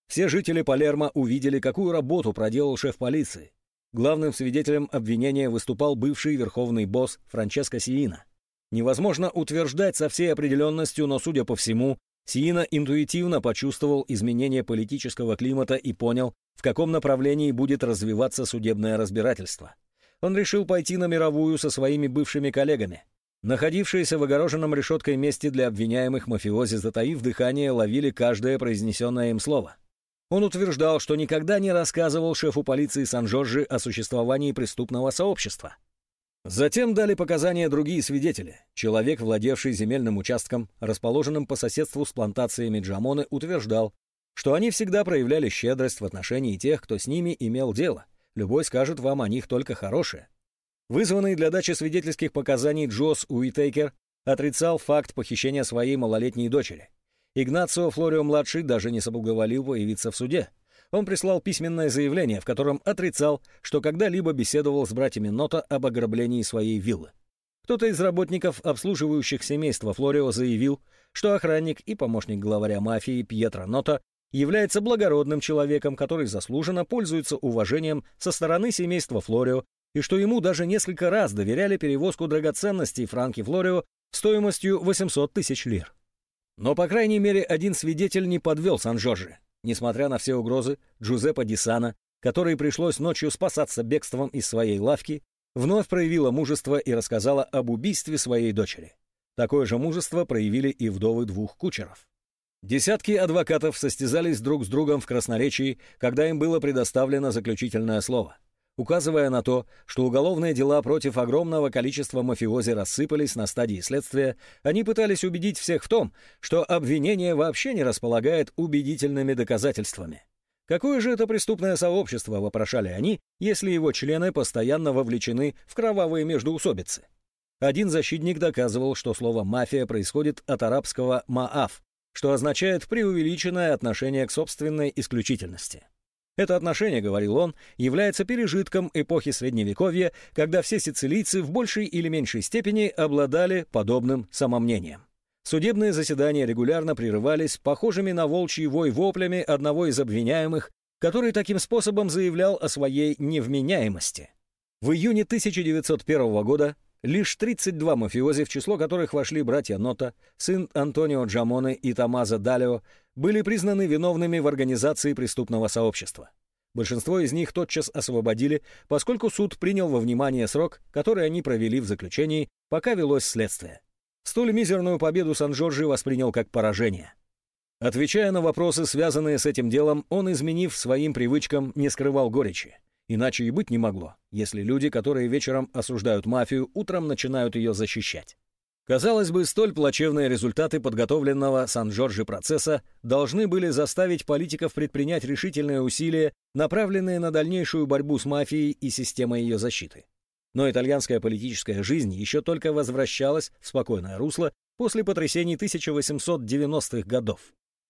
Все жители Палермо увидели, какую работу проделал шеф полиции. Главным свидетелем обвинения выступал бывший верховный босс Франческо Сиина. Невозможно утверждать со всей определенностью, но, судя по всему, Сиина интуитивно почувствовал изменение политического климата и понял, в каком направлении будет развиваться судебное разбирательство. Он решил пойти на мировую со своими бывшими коллегами. Находившиеся в огороженном решеткой месте для обвиняемых мафиози, затаив дыхание, ловили каждое произнесенное им слово. Он утверждал, что никогда не рассказывал шефу полиции Сан-Жоржи о существовании преступного сообщества. Затем дали показания другие свидетели. Человек, владевший земельным участком, расположенным по соседству с плантациями Джамоны, утверждал, что они всегда проявляли щедрость в отношении тех, кто с ними имел дело. Любой скажет вам о них только хорошее. Вызванный для дачи свидетельских показаний Джос Уитейкер отрицал факт похищения своей малолетней дочери. Игнацио Флорио-младший даже не соблаговолил появиться в суде. Он прислал письменное заявление, в котором отрицал, что когда-либо беседовал с братьями Нота об ограблении своей виллы. Кто-то из работников, обслуживающих семейство Флорио, заявил, что охранник и помощник главаря мафии Пьетро Нота является благородным человеком, который заслуженно пользуется уважением со стороны семейства Флорио, и что ему даже несколько раз доверяли перевозку драгоценностей Франки Флорио стоимостью 800 тысяч лир. Но, по крайней мере, один свидетель не подвел Сан-Жоржи. Несмотря на все угрозы, Джузеппе Дисана, которой пришлось ночью спасаться бегством из своей лавки, вновь проявила мужество и рассказала об убийстве своей дочери. Такое же мужество проявили и вдовы двух кучеров. Десятки адвокатов состязались друг с другом в красноречии, когда им было предоставлено заключительное слово. Указывая на то, что уголовные дела против огромного количества мафиози рассыпались на стадии следствия, они пытались убедить всех в том, что обвинение вообще не располагает убедительными доказательствами. Какое же это преступное сообщество, вопрошали они, если его члены постоянно вовлечены в кровавые междоусобицы? Один защитник доказывал, что слово «мафия» происходит от арабского «маав», что означает преувеличенное отношение к собственной исключительности. Это отношение, говорил он, является пережитком эпохи Средневековья, когда все сицилийцы в большей или меньшей степени обладали подобным самомнением. Судебные заседания регулярно прерывались похожими на волчий вой воплями одного из обвиняемых, который таким способом заявлял о своей невменяемости. В июне 1901 года Лишь 32 мафиози, в число которых вошли братья Нота, сын Антонио Джамоне и Томазо Далио, были признаны виновными в организации преступного сообщества. Большинство из них тотчас освободили, поскольку суд принял во внимание срок, который они провели в заключении, пока велось следствие. Столь мизерную победу Сан-Джорджи воспринял как поражение. Отвечая на вопросы, связанные с этим делом, он, изменив своим привычкам, не скрывал горечи. Иначе и быть не могло, если люди, которые вечером осуждают мафию, утром начинают ее защищать. Казалось бы, столь плачевные результаты подготовленного Сан-Джорджи процесса должны были заставить политиков предпринять решительные усилия, направленные на дальнейшую борьбу с мафией и системой ее защиты. Но итальянская политическая жизнь еще только возвращалась в спокойное русло после потрясений 1890-х годов.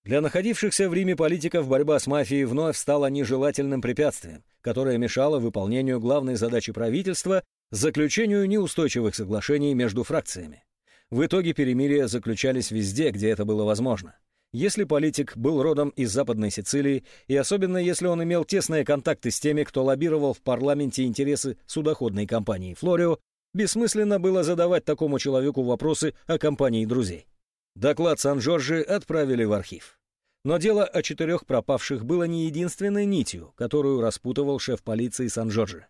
Для находившихся в Риме политиков борьба с мафией вновь стала нежелательным препятствием, которое мешало выполнению главной задачи правительства – заключению неустойчивых соглашений между фракциями. В итоге перемирия заключались везде, где это было возможно. Если политик был родом из Западной Сицилии, и особенно если он имел тесные контакты с теми, кто лоббировал в парламенте интересы судоходной компании «Флорио», бессмысленно было задавать такому человеку вопросы о компании друзей. Доклад Сан-Жоржи отправили в архив. Но дело о четырех пропавших было не единственной нитью, которую распутывал шеф полиции Сан-Жоржи.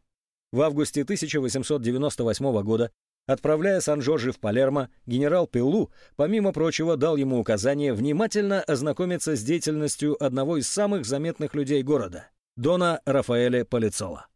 В августе 1898 года Отправляя Сан-Жоржи в Палермо, генерал Пеллу, помимо прочего, дал ему указание внимательно ознакомиться с деятельностью одного из самых заметных людей города — Дона Рафаэля Полицола.